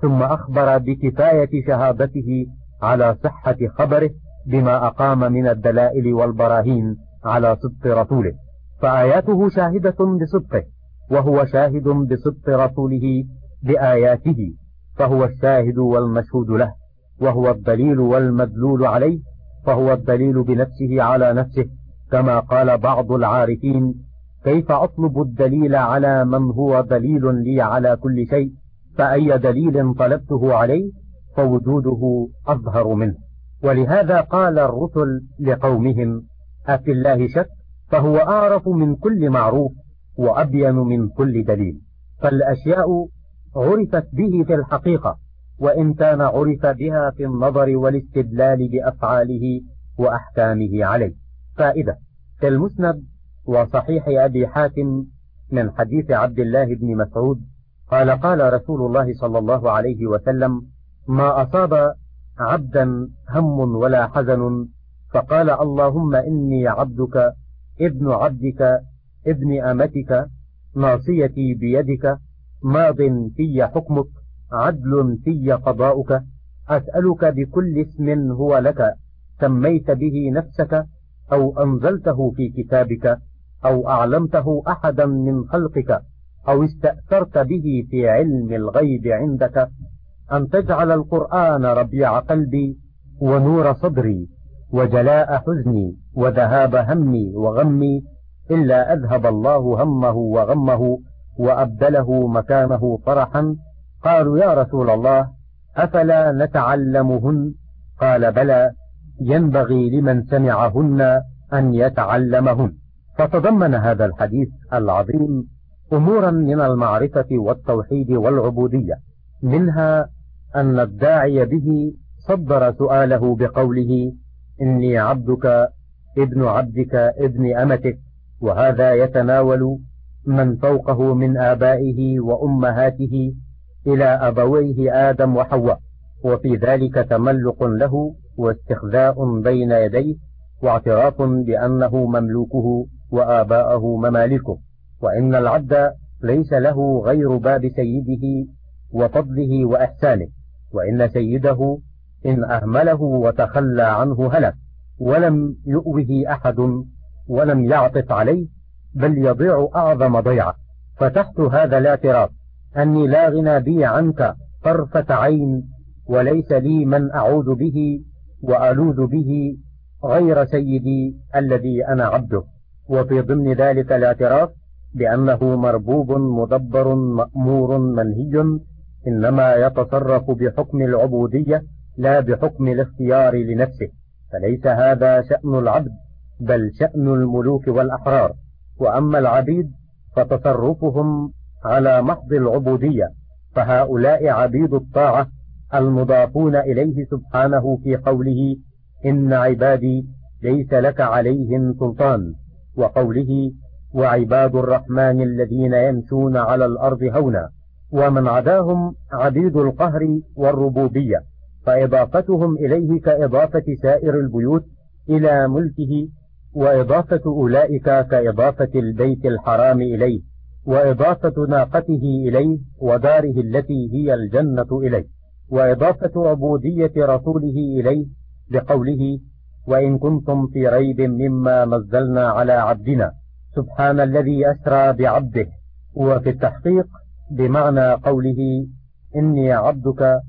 ثم أخبر بكفاية شهادته على صحة خبره بما أقام من الدلائل والبراهين على صدق رسوله. فآياته شاهدة بصدقه وهو شاهد بصدق رسوله بآياته فهو الشاهد والمشهود له وهو الدليل والمدلول عليه فهو الدليل بنفسه على نفسه كما قال بعض العارفين كيف أطلب الدليل على من هو دليل لي على كل شيء؟ فأي دليل طلبته عليه فوجوده أظهر منه. ولهذا قال الرسل لقومهم أفي الله شك؟ فهو أعرف من كل معروف وأبين من كل دليل. فالأشياء عرفت به في الحقيقة وإن كان عرف بها في النظر والاستدلال بأفعاله وأحكامه عليه. فائدة في المسند وصحيح أبي حاتم من حديث عبد الله بن مسعود قال قال رسول الله صلى الله عليه وسلم ما أصاب عبدا هم ولا حزن فقال اللهم إني عبدك ابن عبدك ابن أمتك ناصيتي بيدك ماض في حكمك عدل في قضاؤك أسألك بكل اسم هو لك سميت به نفسك أو أنزلته في كتابك أو أعلمته أحدا من خلقك أو استأثرت به في علم الغيب عندك أن تجعل القرآن ربيع قلبي ونور صدري وجلاء حزني وذهاب همي وغمي إلا أذهب الله همه وغمه وأبدله مكانه فرحا قالوا يا رسول الله أفلا نتعلمهن؟ قال بلى ينبغي لمن سمعهن أن يتعلمهن. فتضمن هذا الحديث العظيم أمورا من المعرفة والتوحيد والعبودية منها أن الداعي به صدر سؤاله بقوله إني عبدك ابن عبدك ابن أمتك وهذا يتناول من فوقه من آبائه وأمهاته إلى أبويه آدم وحواء وفي ذلك تملق له واستخذاء بين يديه واعتراف بأنه مملوكه وآباءه ممالكه. وإن العبد ليس له غير باب سيده وفضله وإحسانه وإن سيده إن أهمله وتخلى عنه هلك ولم يؤوه أحد ولم يعطف عليه بل يضيع أعظم ضيعة. فتحت هذا الاعتراف. أني لا غنى بي عنك طرفة عين وليس لي من أعوذ به وألوذ به غير سيدي الذي أنا عبده. وفي ضمن ذلك الاعتراف بأنه مربوب مدبر مأمور منهي إنما يتصرف بحكم العبودية لا بحكم الاختيار لنفسه. فليس هذا شأن العبد بل شأن الملوك والأحرار. وأما العبيد فتصرفهم على محض العبودية فهؤلاء عبيد الطاعة المضافون إليه سبحانه في قوله إن عبادي ليس لك عليهم سلطان وقوله وعباد الرحمن الذين يمشون على الأرض هونا ومن عداهم عبيد القهر والربوبية فإضافتهم إليه كإضافة سائر البيوت إلى ملكه وإضافة أولئك كإضافة البيت الحرام إليه. وإضافة ناقته إليه وداره التي هي الجنة إليه. وإضافة عبودية رسوله إليه بقوله وإن كنتم في ريب مما نزلنا على عبدنا سبحان الذي أسرى بعبده. وفي التحقيق بمعنى قوله إني عبدك.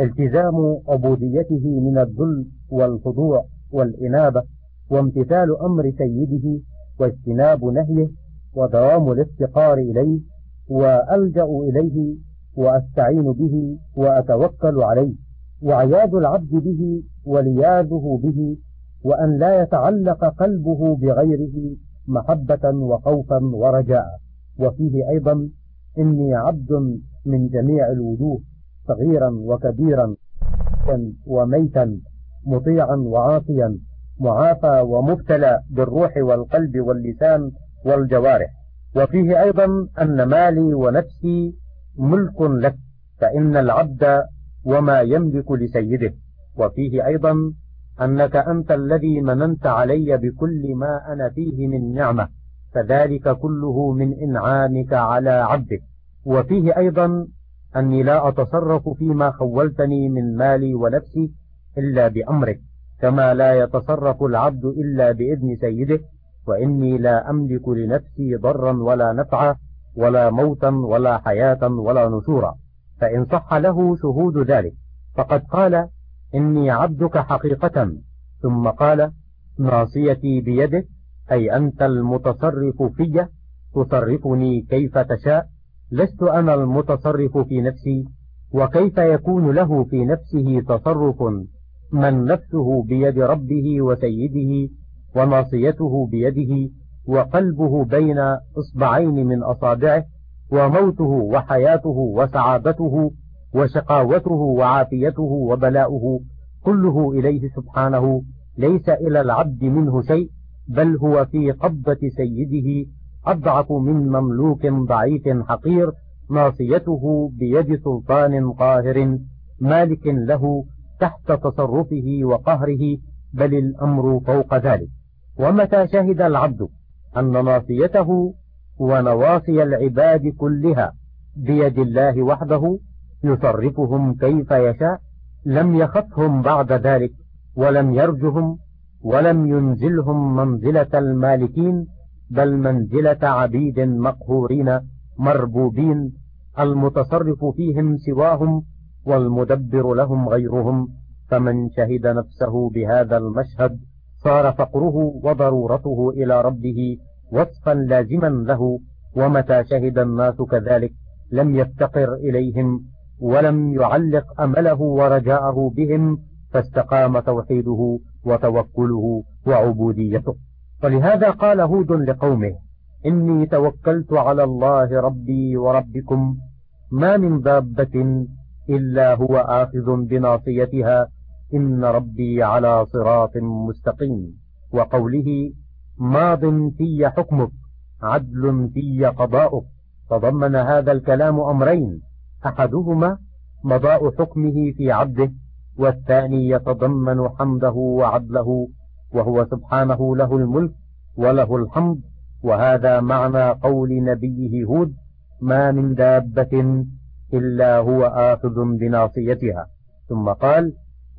التزام عبوديته من الذل والخضوع والإنابة وامتثال أمر سيده واجتناب نهيه ودوام الافتقار إليه وألجأ إليه وأستعين به وأتوكل عليه وعياذ العبد به ولياذه به وأن لا يتعلق قلبه بغيره محبة وخوفا ورجاء. وفيه أيضا إني عبد من جميع الوجوه صغيرا وكبيرا وميتا مطيعا وعاصيا معافى ومبتلى بالروح والقلب واللسان والجوارح. وفيه أيضا أن مالي ونفسي ملك لك فإن العبد وما يملك لسيده. وفيه أيضا أنك أنت الذي مننت علي بكل ما أنا فيه من نعمة فذلك كله من إنعامك على عبدك. وفيه أيضا أني لا أتصرف فيما خولتني من مالي ونفسي إلا بأمرك كما لا يتصرف العبد إلا بإذن سيده. وإني لا أملك لنفسي ضرا ولا نفعا ولا موتا ولا حياة ولا نشورا. فإن صح له شهود ذلك. فقد قال إني عبدك حقيقة. ثم قال ناصيتي بيدك أي أنت المتصرف في تصرفني كيف تشاء. لست أنا المتصرف في نفسي وكيف يكون له في نفسه تصرف. من نفسه بيد ربه وسيده وناصيته بيده وقلبه بين إصبعين من أصابعه وموته وحياته وسعادته وشقاوته وعافيته وبلاؤه كله إليه سبحانه ليس إلى العبد منه شيء بل هو في قبضة سيده أضعف من مملوك ضعيف حقير ناصيته بيد سلطان قاهر مالك له تحت تصرفه وقهره بل الأمر فوق ذلك. ومتى شهد العبد أن ناصيته ونواصي العباد كلها بيد الله وحده يصرفهم كيف يشاء لم يخفهم بعد ذلك ولم يرجهم ولم ينزلهم منزلة المالكين بل منزلة عبيد مقهورين مربوبين المتصرف فيهم سواهم والمدبر لهم غيرهم فمن شهد نفسه بهذا المشهد صار فقره وضرورته إلى ربه وصفا لازما له ومتى شهد الناس كذلك لم يفتقر إليهم ولم يعلق أمله ورجاءه بهم فاستقام توحيده وتوكله وعبوديته. ولهذا قال هود لقومه إني توكلت على الله ربي وربكم ما من دابة إلا هو آخذ بناصيتها إن ربي على صراط مستقيم وقوله ماض في حكمك عدل في قضاؤك. تضمن هذا الكلام أمرين أحدهما مضاء حكمه في عبده والثاني يتضمن حمده وعدله وهو سبحانه له الملك وله الحمد. وهذا معنى قول نبيه هود ما من دابة إلا هو آخذ بناصيتها. ثم قال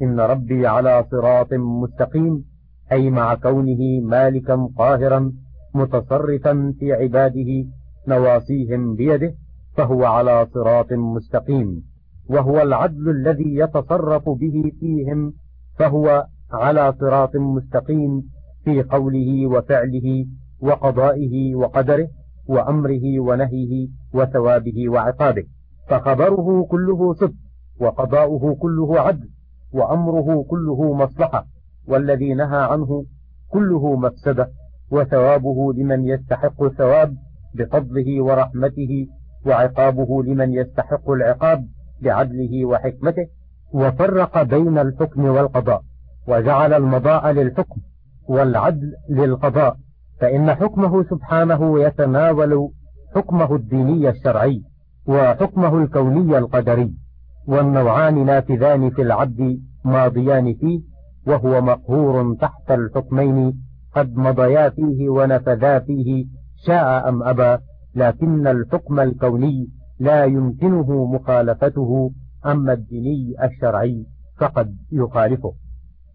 إن ربي على صراط مستقيم أي مع كونه مالكا قاهرا متصرفا في عباده نواصيهم بيده فهو على صراط مستقيم. وهو العدل الذي يتصرف به فيهم فهو على صراط مستقيم في قوله وفعله وقضائه وقدره وأمره ونهيه وثوابه وعقابه. فخبره كله صدق وقضاؤه كله عدل. وأمره كله مصلحة والذي نهى عنه كله مفسدة وثوابه لمن يستحق الثواب بفضله ورحمته وعقابه لمن يستحق العقاب بعدله وحكمته وفرق بين الحكم والقضاء وجعل المضاء للحكم والعدل للقضاء فإن حكمه سبحانه يتناول حكمه الديني الشرعي وحكمه الكوني القدري. والنوعان نافذان في العبد ماضيان فيه وهو مقهور تحت الحكمين قد مضيا فيه ونفذا فيه شاء أم أبى لكن الحكم الكوني لا يمكنه مخالفته أما الديني الشرعي فقد يخالفه.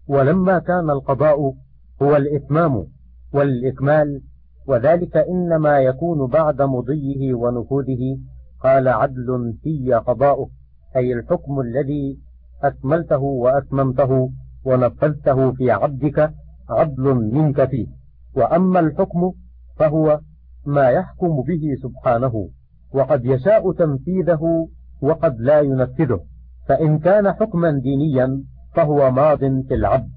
ولما كان القضاء هو الإتمام والإكمال وذلك إنما يكون بعد مضيه ونفوذه قال عدل في قضاؤه. أي الحكم الذي أكملته وأتممته ونفذته في عبدك عدل منك فيه. وأما الحكم فهو ما يحكم به سبحانه وقد يشاء تنفيذه وقد لا ينفذه. فإن كان حكما دينيا فهو ماض في العبد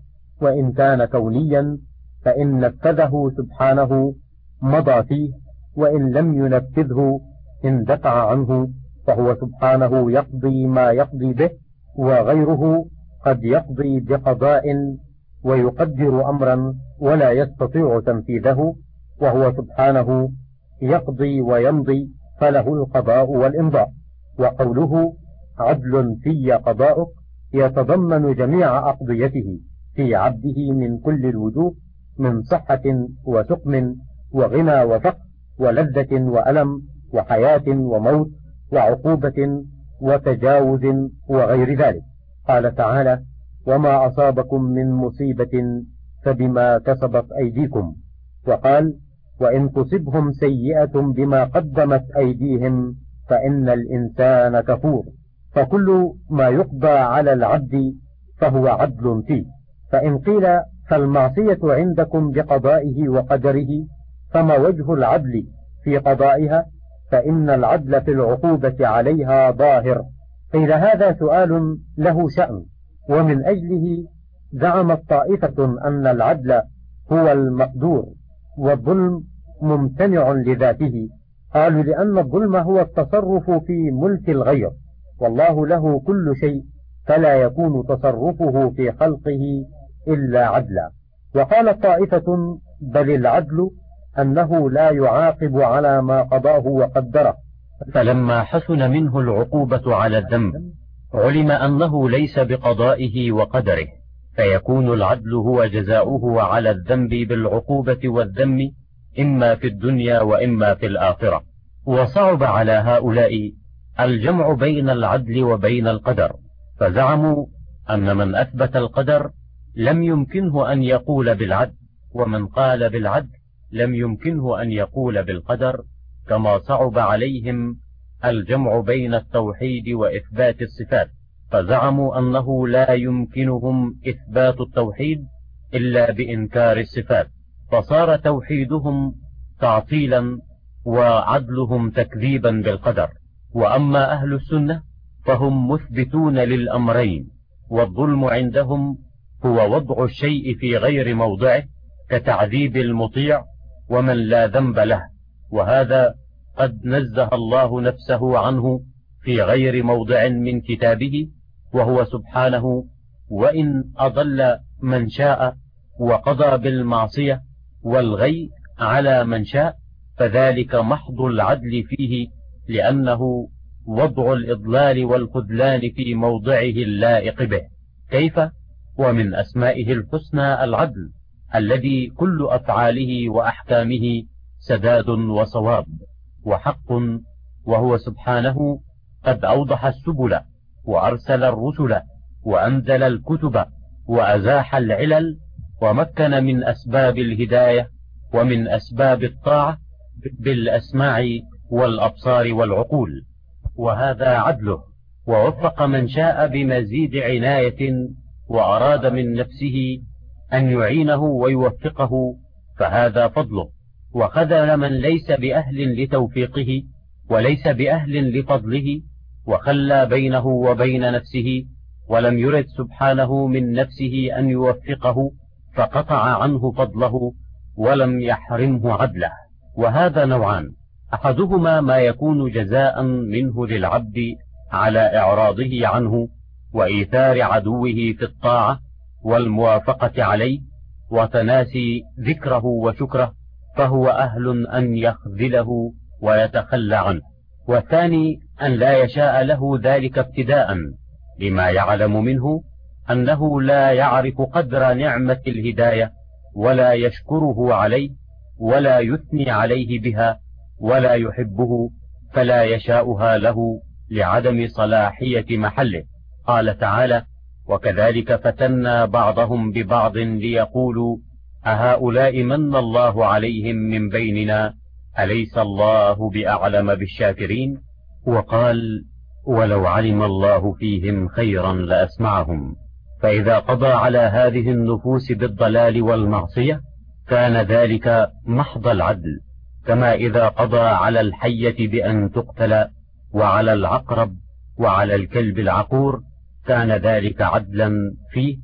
وإن كان كونيا فإن نفذه سبحانه مضى فيه وإن لم ينفذه اندفع عنه فهو سبحانه يقضي ما يقضي به وغيره قد يقضي بقضاء ويقدر أمرا ولا يستطيع تنفيذه وهو سبحانه يقضي ويمضي فله القضاء والإمضاء. وقوله عدل في قضاؤك يتضمن جميع أقضيته في عبده من كل الوجوه من صحة وسقم وغنى وفقر ولذة وألم وحياة وموت وعقوبة وتجاوز وغير ذلك. قال تعالى وما أصابكم من مصيبة فبما كسبت أيديكم. وقال وإن تصبهم سيئة بما قدمت أيديهم فإن الإنسان كفور. فكل ما يقضى على العبد فهو عدل فيه. فإن قيل فالمعصية عندكم بقضائه وقدره فما وجه العدل في قضائها؟ فإن العدل في العقوبة عليها ظاهر. قيل هذا سؤال له شأن ومن أجله زعمت طائفة أن العدل هو المقدور والظلم ممتنع لذاته. قالوا لأن الظلم هو التصرف في ملك الغير والله له كل شيء فلا يكون تصرفه في خلقه إلا عدلا. وقالت طائفة بل العدل أنه لا يعاقب على ما قضاه وقدره. فلما حسن منه العقوبة على الذنب علم أنه ليس بقضائه وقدره فيكون العدل هو جزاؤه على الذنب بالعقوبة والذم إما في الدنيا وإما في الآخرة. وصعب على هؤلاء الجمع بين العدل وبين القدر. فزعموا أن من أثبت القدر لم يمكنه أن يقول بالعدل ومن قال بالعدل لم يمكنه أن يقول بالقدر كما صعب عليهم الجمع بين التوحيد وإثبات الصفات فزعموا أنه لا يمكنهم إثبات التوحيد إلا بإنكار الصفات فصار توحيدهم تعطيلا وعدلهم تكذيبا بالقدر. وأما أهل السنة فهم مثبتون للأمرين والظلم عندهم هو وضع الشيء في غير موضعه كتعذيب المطيع ومن لا ذنب له. وهذا قد نزه الله نفسه عنه في غير موضع من كتابه وهو سبحانه وإن أضل من شاء وقضى بالمعصية والغي على من شاء فذلك محض العدل فيه لأنه وضع الإضلال والخذلان في موضعه اللائق به. كيف؟ ومن أسمائه الحسنى العدل. الذي كل أفعاله وأحكامه سداد وصواب وحق وهو سبحانه قد أوضح السبل وأرسل الرسل وأنزل الكتب وأزاح العلل ومكن من أسباب الهداية ومن أسباب الطاعة بالأسماع والأبصار والعقول. وهذا عدله ووفق من شاء بمزيد عناية وأراد من نفسه أن يعينه ويوفقه فهذا فضله. وخذل من ليس بأهل لتوفيقه وليس بأهل لفضله وخلى بينه وبين نفسه ولم يرد سبحانه من نفسه أن يوفقه فقطع عنه فضله ولم يحرمه عدله. وهذا نوعان. أحدهما ما يكون جزاء منه للعبد على إعراضه عنه وإيثار عدوه في الطاعة والموافقة عليه وتناسي ذكره وشكره فهو أهل أن يخذله ويتخلى عنه. والثاني أن لا يشاء له ذلك ابتداء لما يعلم منه أنه لا يعرف قدر نعمة الهداية ولا يشكره عليه ولا يثني عليه بها ولا يحبه فلا يشاؤها له لعدم صلاحية محله. قال تعالى وكذلك فتنا بعضهم ببعض ليقولوا أهؤلاء من الله عليهم من بيننا؟ أليس الله بأعلم بالشاكرين؟ وقال ولو علم الله فيهم خيرا لأسمعهم. فإذا قضى على هذه النفوس بالضلال والمعصية كان ذلك محض العدل. كما إذا قضى على الحية بأن تقتل وعلى العقرب وعلى الكلب العقور كان ذلك عدلا فيه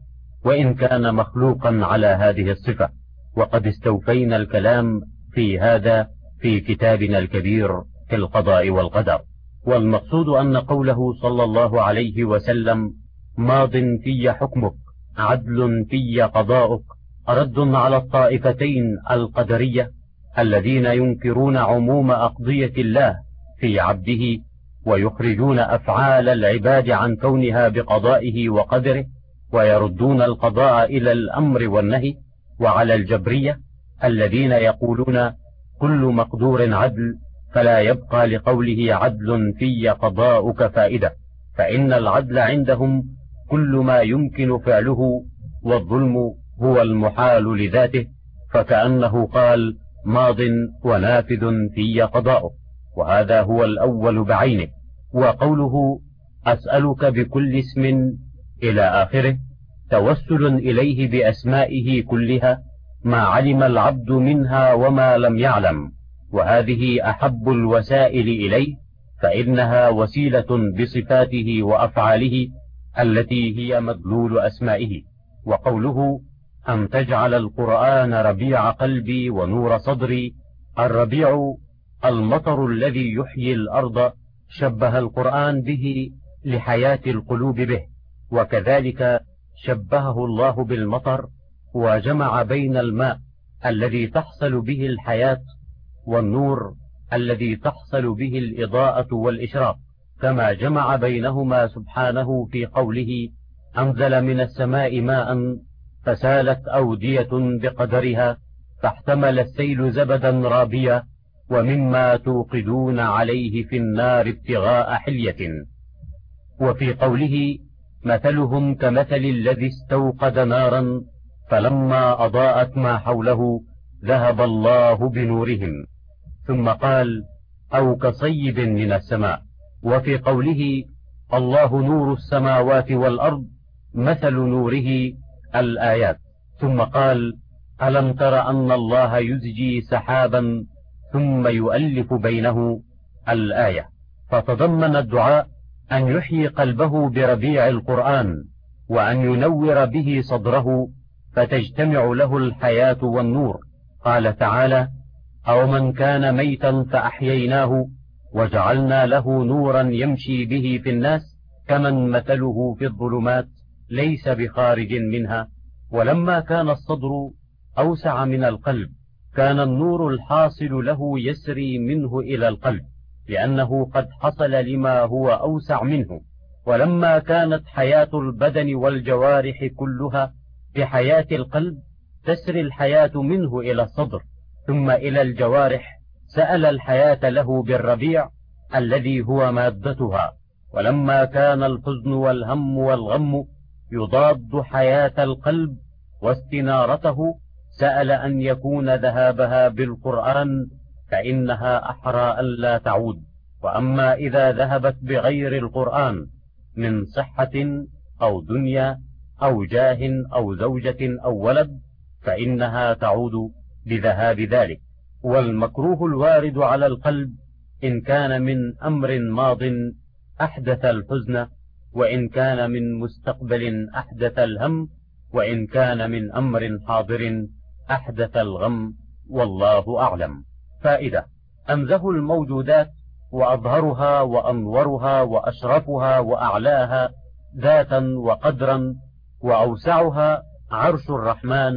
وإن كان مخلوقا على هذه الصفة. وقد استوفينا الكلام في هذا في كتابنا الكبير في القضاء والقدر. والمقصود أن قوله صلى الله عليه وسلم ماض في حكمك عدل في قضاؤك رد على الطائفتين القدرية الذين ينكرون عموم أقضية الله في عبده ويخرجون أفعال العباد عن كونها بقضائه وقدره ويردون القضاء إلى الأمر والنهي وعلى الجبرية الذين يقولون كل مقدور عدل فلا يبقى لقوله عدل في قضاؤك فائدة فإن العدل عندهم كل ما يمكن فعله والظلم هو المحال لذاته فكأنه قال ماض ونافذ في قضاؤه. وهذا هو الأول بعينه وقوله أسألك بكل اسم إلى آخره توسل إليه بأسمائه كلها ما علم العبد منها وما لم يعلم. وهذه أحب الوسائل إليه فإنها وسيلة بصفاته وأفعاله التي هي مدلول أسمائه. وقوله أن تجعل القرآن ربيع قلبي ونور صدري الربيع المطر الذي يحيي الأرض شبه القرآن به لحياة القلوب به وكذلك شبهه الله بالمطر وجمع بين الماء الذي تحصل به الحياة والنور الذي تحصل به الإضاءة والإشراق كما جمع بينهما سبحانه في قوله أنزل من السماء ماء فسالت أودية بقدرها فاحتمل السيل زبدا رابيا ومما توقدون عليه في النار ابتغاء حلية. وفي قوله مثلهم كمثل الذي استوقد نارا فلما أضاءت ما حوله ذهب الله بنورهم. ثم قال أو كصيب من السماء. وفي قوله الله نور السماوات والأرض مثل نوره الآيات. ثم قال ألم تر أن الله يزجي سحابا ثم يؤلف بينه الآية. فتضمن الدعاء أن يحيي قلبه بربيع القرآن وأن ينور به صدره فتجتمع له الحياة والنور. قال تعالى أو من كان ميتا فأحييناه وجعلنا له نورا يمشي به في الناس كمن مثله في الظلمات ليس بخارج منها. ولما كان الصدر أوسع من القلب كان النور الحاصل له يسري منه إلى القلب لأنه قد حصل لما هو أوسع منه. ولما كانت حياة البدن والجوارح كلها بحياة القلب تسري الحياة منه إلى الصدر ثم إلى الجوارح سأل الحياة له بالربيع الذي هو مادتها. ولما كان الحزن والهم والغم يضاد حياة القلب واستنارته سأل أن يكون ذهابها بالقرآن فإنها أحرى ألا تعود. وأما إذا ذهبت بغير القرآن من صحة أو دنيا أو جاه أو زوجة أو ولد فإنها تعود بذهاب ذلك. والمكروه الوارد على القلب إن كان من أمر ماض أحدث الحزن وإن كان من مستقبل أحدث الهم وإن كان من أمر حاضر أحدث الغم والله أعلم. فائدة أنزه الموجودات وأظهرها وأنورها وأشرفها وأعلاها ذاتا وقدرا وأوسعها عرش الرحمن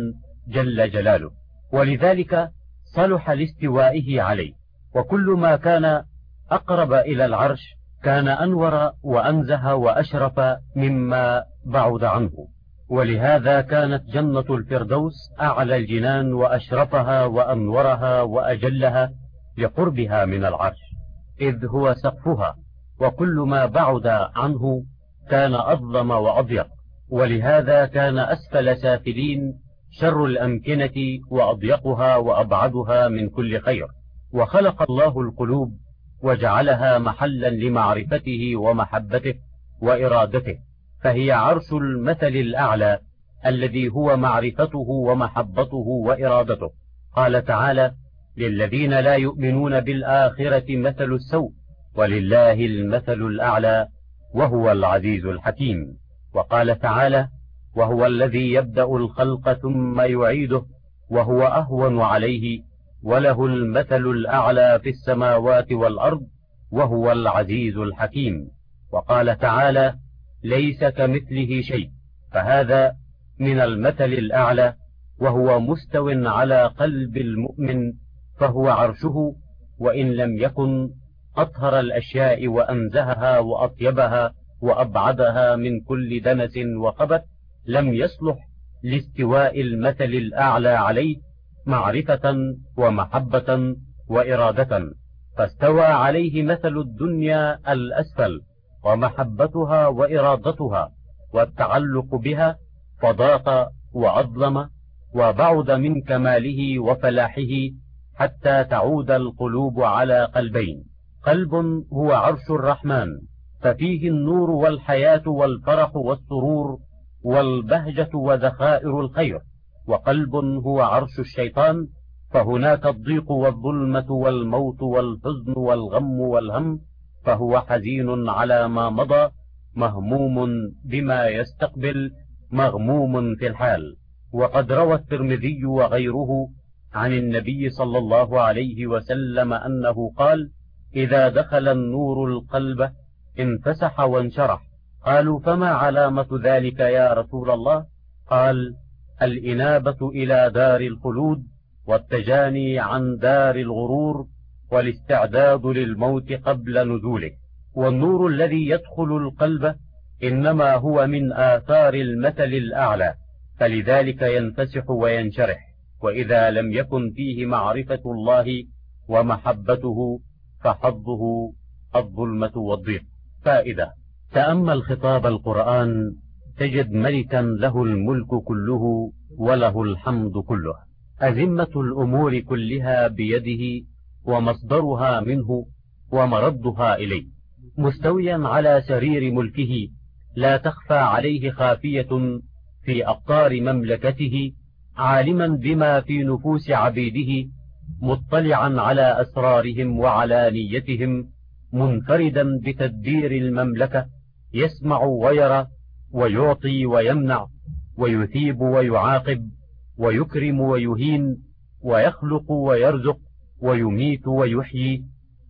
جل جلاله. ولذلك صلح لاستوائه عليه. وكل ما كان أقرب إلى العرش كان أنور وأنزه وأشرف مما بعد عنه. ولهذا كانت جنة الفردوس أعلى الجنان وأشرفها وأنورها وأجلها لقربها من العرش إذ هو سقفها وكل ما بعد عنه كان أظلم وأضيق. ولهذا كان أسفل سافلين شر الأمكنة وأضيقها وأبعدها من كل خير. وخلق الله القلوب وجعلها محلا لمعرفته ومحبته وإرادته. فهي عرش المثل الأعلى الذي هو معرفته ومحبته وإرادته. قال تعالى للذين لا يؤمنون بالآخرة مثل السوء ولله المثل الأعلى وهو العزيز الحكيم. وقال تعالى وهو الذي يبدأ الخلق ثم يعيده وهو أهون عليه وله المثل الأعلى في السماوات والأرض وهو العزيز الحكيم. وقال تعالى ليس كمثله شيء فهذا من المثل الأعلى وهو مستو على قلب المؤمن فهو عرشه وإن لم يكن أطهر الأشياء وأنزهها وأطيبها وأبعدها من كل دنس وخبث لم يصلح لاستواء المثل الأعلى عليه معرفة ومحبة وإرادة فاستوى عليه مثل الدنيا الأسفل. ومحبتها وإرادتها والتعلق بها فضاق وأظلم وبعد من كماله وفلاحه حتى تعود القلوب على قلبين. قلب هو عرش الرحمن ففيه النور والحياة والفرح والسرور والبهجة وذخائر الخير. وقلب هو عرش الشيطان فهناك الضيق والظلمة والموت والحزن والغم والهم فهو حزين على ما مضى مهموم بما يستقبل مغموم في الحال. وقد روى الترمذي وغيره عن النبي صلى الله عليه وسلم أنه قال إذا دخل النور القلب انفسح وانشرح. قالوا فما علامة ذلك يا رسول الله؟ قال الإنابة إلى دار الخلود والتجاني عن دار الغرور والاستعداد للموت قبل نزوله. والنور الذي يدخل القلب إنما هو من آثار المثل الأعلى فلذلك ينفسح وينشرح. وإذا لم يكن فيه معرفة الله ومحبته فحظه الظلمة والضيق. فائدة تأمل خطاب القرآن تجد ملكا له الملك كله وله الحمد كله. أزمة الأمور كلها بيده ومصدرها منه ومردها إليه. مستويا على سرير ملكه لا تخفى عليه خافية في أقطار مملكته عالما بما في نفوس عبيده مطلعا على أسرارهم وعلانيتهم منفردا بتدبير المملكة يسمع ويرى ويعطي ويمنع ويثيب ويعاقب ويكرم ويهين ويخلق ويرزق ويميت ويحيي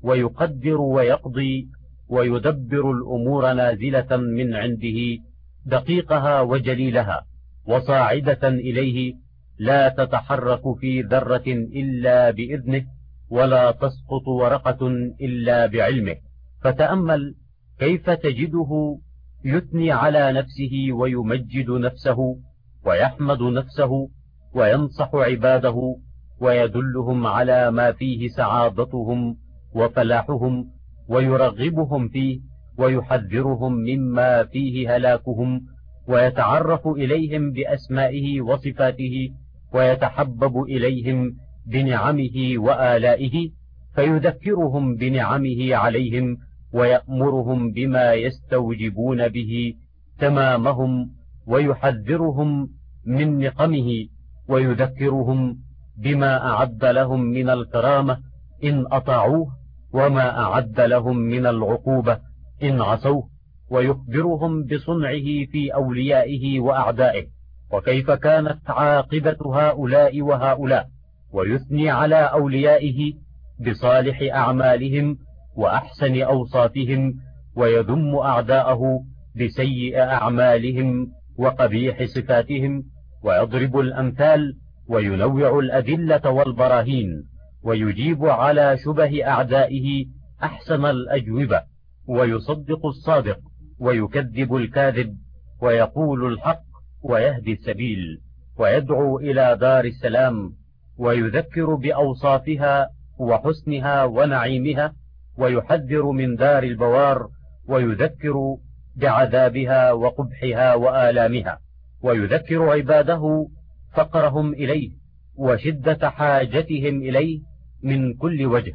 ويقدر ويقضي ويدبر الأمور نازلة من عنده دقيقها وجليلها وصاعدة إليه لا تتحرك في ذرة إلا بإذنه ولا تسقط ورقة إلا بعلمه. فتأمل كيف تجده يثني على نفسه ويمجد نفسه ويحمد نفسه وينصح عباده ويدلهم على ما فيه سعادتهم وفلاحهم ويرغبهم فيه ويحذرهم مما فيه هلاكهم ويتعرف إليهم بأسمائه وصفاته ويتحبب إليهم بنعمه وآلائه فيذكرهم بنعمه عليهم ويأمرهم بما يستوجبون به تمامهم ويحذرهم من نقمه ويذكرهم بما أعد لهم من الكرامة إن أطاعوه وما أعد لهم من العقوبة إن عصوه ويخبرهم بصنعه في أوليائه وأعدائه. وكيف كانت عاقبة هؤلاء وهؤلاء؟ ويثني على أوليائه بصالح أعمالهم وأحسن أوصافهم ويذم أعداءه بسيء أعمالهم وقبيح صفاتهم ويضرب الأمثال وينوع الأدلة والبراهين ويجيب على شبه أعدائه أحسن الأجوبة ويصدق الصادق ويكذب الكاذب ويقول الحق ويهدي السبيل ويدعو إلى دار السلام ويذكر بأوصافها وحسنها ونعيمها ويحذر من دار البوار ويذكر بعذابها وقبحها وآلامها ويذكر عباده فقرهم إليه وشدة حاجتهم إليه من كل وجه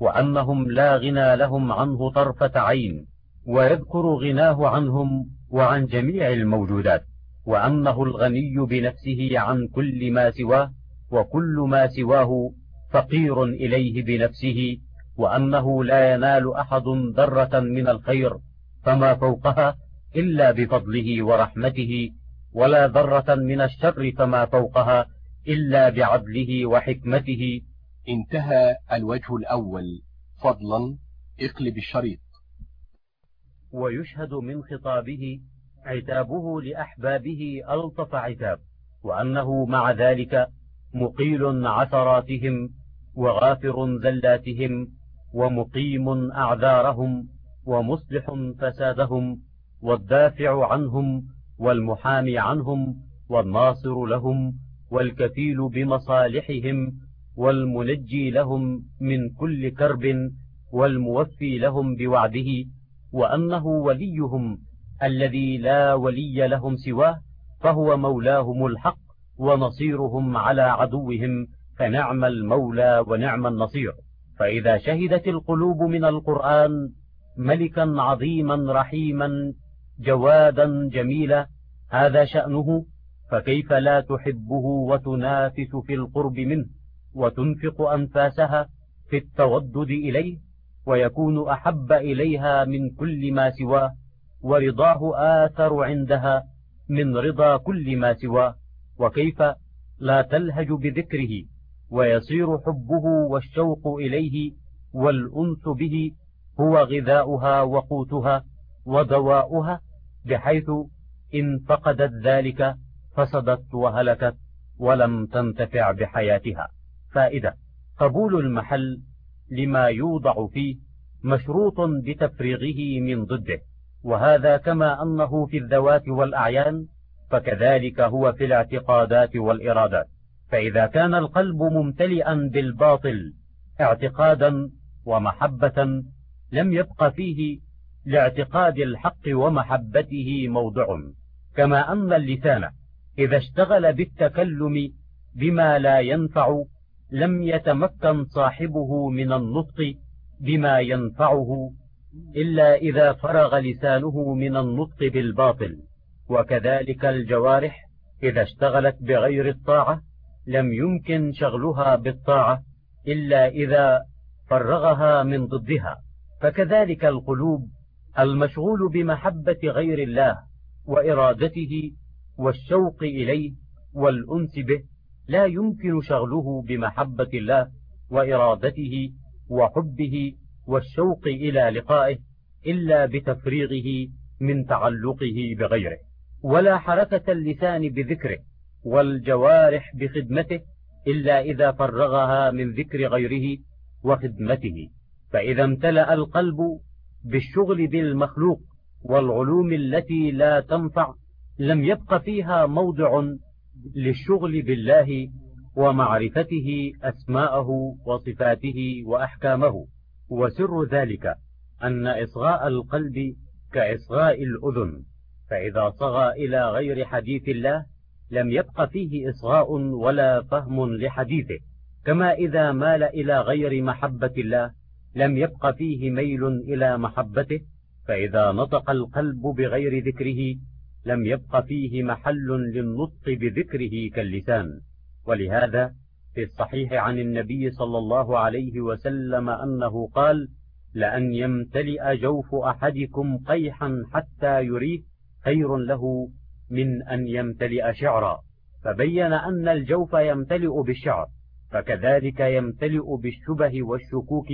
وأنهم لا غنى لهم عنه طرفة عين ويذكر غناه عنهم وعن جميع الموجودات وأنه الغني بنفسه عن كل ما سواه وكل ما سواه فقير إليه بنفسه وأنه لا ينال أحد ذرة من الخير فما فوقها إلا بفضله ورحمته ولا ذرة من الشر فما فوقها إلا بعدله وحكمته. انتهى الوجه الأول. فضلا اقلب الشريط. ويشهد من خطابه عتابه لأحبابه ألطف عتاب وأنه مع ذلك مقيل عثراتهم وغافر زلاتهم ومقيم أعذارهم ومصلح فسادهم والدافع عنهم والمحامي عنهم والناصر لهم والكفيل بمصالحهم والمنجي لهم من كل كرب والموفي لهم بوعده وأنه وليهم الذي لا ولي لهم سواه فهو مولاهم الحق ونصيرهم على عدوهم فنعم المولى ونعم النصير فإذا شهدت القلوب من القرآن ملكا عظيما رحيما جوادا جميلا هذا شأنه فكيف لا تحبه وتنافس في القرب منه وتنفق أنفاسها في التودد إليه ويكون أحب إليها من كل ما سواه ورضاه آثر عندها من رضا كل ما سواه وكيف لا تلهج بذكره ويصير حبه والشوق إليه والأنس به هو غذاؤها وقوتها ودواؤها بحيث إن فقدت ذلك فسدت وهلكت ولم تنتفع بحياتها. فائدة قبول المحل لما يوضع فيه مشروط بتفريغه من ضده وهذا كما أنه في الذوات والأعيان فكذلك هو في الاعتقادات والإرادات. فإذا كان القلب ممتلئا بالباطل اعتقادا ومحبة لم يبق فيه لاعتقاد الحق ومحبته موضع. كما أن اللسان إذا اشتغل بالتكلم بما لا ينفع لم يتمكن صاحبه من النطق بما ينفعه إلا إذا فرغ لسانه من النطق بالباطل. وكذلك الجوارح إذا اشتغلت بغير الطاعة لم يمكن شغلها بالطاعة إلا إذا فرغها من ضدها. فكذلك القلوب المشغول بمحبة غير الله وإرادته والشوق إليه والأنس به لا يمكن شغله بمحبة الله وإرادته وحبه والشوق إلى لقائه إلا بتفريغه من تعلقه بغيره. ولا حركة اللسان بذكره والجوارح بخدمته إلا إذا فرغها من ذكر غيره وخدمته. فإذا امتلأ القلب بالشغل بالمخلوق والعلوم التي لا تنفع لم يبق فيها موضع للشغل بالله ومعرفته أسماءه وصفاته وأحكامه. وسر ذلك أن إصغاء القلب كإصغاء الأذن. فإذا صغى إلى غير حديث الله لم يبق فيه إصغاء ولا فهم لحديثه. كما إذا مال إلى غير محبة الله لم يبق فيه ميل إلى محبته فإذا نطق القلب بغير ذكره لم يبق فيه محل للنطق بذكره كاللسان. ولهذا في الصحيح عن النبي صلى الله عليه وسلم أنه قال لأن يمتلئ جوف أحدكم قيحا حتى يريه خير له من أن يمتلئ شعرا فبين أن الجوف يمتلئ بالشعر فكذلك يمتلئ بالشبه والشكوك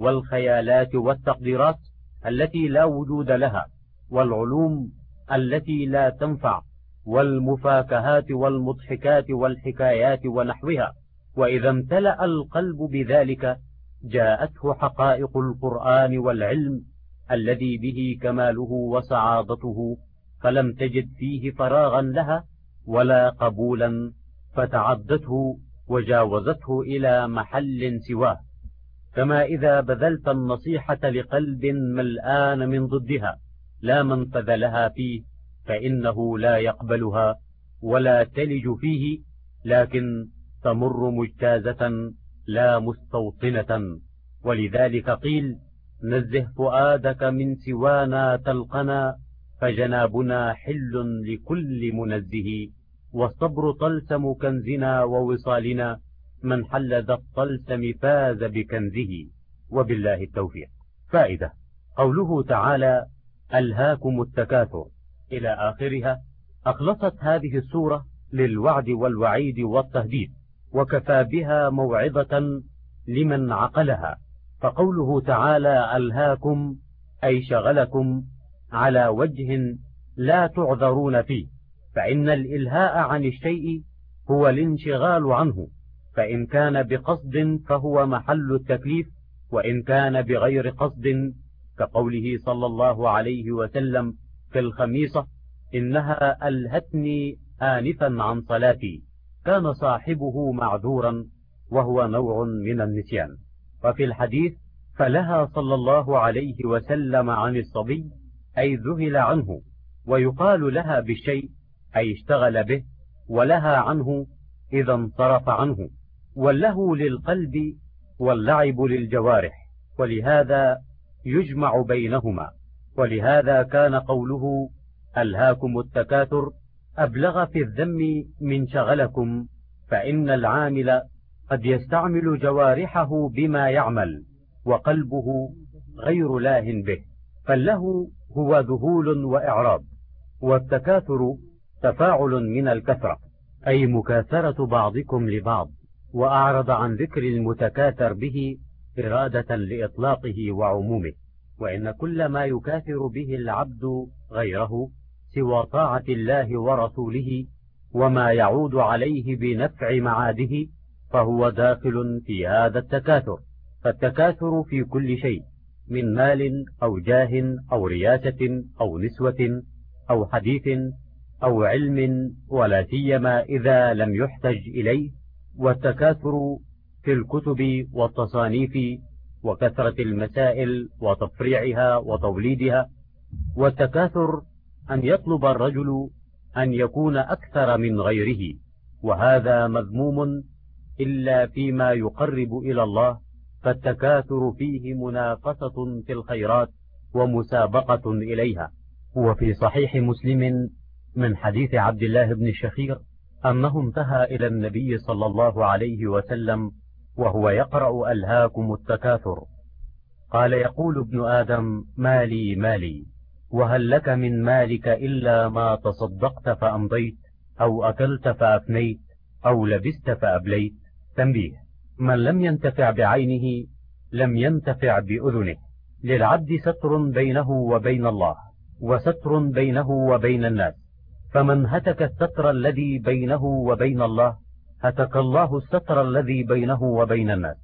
والخيالات والتقديرات التي لا وجود لها والعلوم التي لا تنفع والمفاكهات والمضحكات والحكايات ونحوها. وإذا امتلأ القلب بذلك جاءته حقائق القرآن والعلم الذي به كماله وسعادته فلم تجد فيه فراغا لها ولا قبولا فتعدته وجاوزته إلى محل سواه. كما إذا بذلت النصيحة لقلب ملآن من ضدها لا منفذ لها فيه فإنه لا يقبلها ولا تلج فيه لكن تمر مجتازة لا مستوطنة. ولذلك قيل نزه فؤادك من سوانا تلقنا فجنابنا حل لكل منزه والصبر طلسم كنزنا ووصالنا. من حل ذا الطلسم فاز بكنزه وبالله التوفيق. فائدة قوله تعالى ألهاكم التكاثر. إلى آخرها أخلصت هذه السورة للوعد والوعيد والتهديد وكفى بها موعظة لمن عقلها. فقوله تعالى ألهاكم أي شغلكم على وجه لا تعذرون فيه فإن الإلهاء عن الشيء هو الانشغال عنه. فإن كان بقصد فهو محل التكليف وإن كان بغير قصد كقوله صلى الله عليه وسلم في الخميصة إنها ألهتني آنفا عن صلاتي. كان صاحبه معذورا وهو نوع من النسيان. وفي الحديث فلها صلى الله عليه وسلم عن الصبي أي ذهل عنه ويقال لها بالشيء أي اشتغل به ولها عنه إذا انصرف عنه. والله للقلب واللعب للجوارح ولهذا يجمع بينهما ولهذا كان قوله ألهاكم التكاثر أبلغ في الذم من شغلكم فإن العامل قد يستعمل جوارحه بما يعمل وقلبه غير لاه به. فله هو ذهول وإعراض والتكاثر تفاعل من الكثرة أي مكاثرة بعضكم لبعض. وأعرض عن ذكر المتكاثر به إرادة لإطلاقه وعمومه وإن كل ما يكاثر به العبد غيره سوى طاعة الله ورسوله وما يعود عليه بنفع معاده فهو داخل في هذا التكاثر. فالتكاثر في كل شيء من مال أو جاه أو رياسة أو نسوة أو حديث أو علم ولا سيما إذا لم يحتج إليه والتكاثر في الكتب والتصانيف وكثرة المسائل وتفريعها وتوليدها والتكاثر أن يطلب الرجل أن يكون أكثر من غيره وهذا مذموم إلا فيما يقرب إلى الله فالتكاثر فيه منافسة في الخيرات ومسابقة إليها. وفي صحيح مسلم من حديث عبد الله بن الشخير أنه انتهى إلى النبي صلى الله عليه وسلم وهو يقرأ ألهاكم التكاثر. قال يقول ابن آدم مالي مالي وهل لك من مالك إلا ما تصدقت فأمضيت أو أكلت فأفنيت أو لبست فأبليت تنبيه من لم ينتفع بعينه لم ينتفع بأذنه. للعبد ستر بينه وبين الله وستر بينه وبين الناس. فمن هتك الستر الذي بينه وبين الله هتك الله الستر الذي بينه وبين الناس.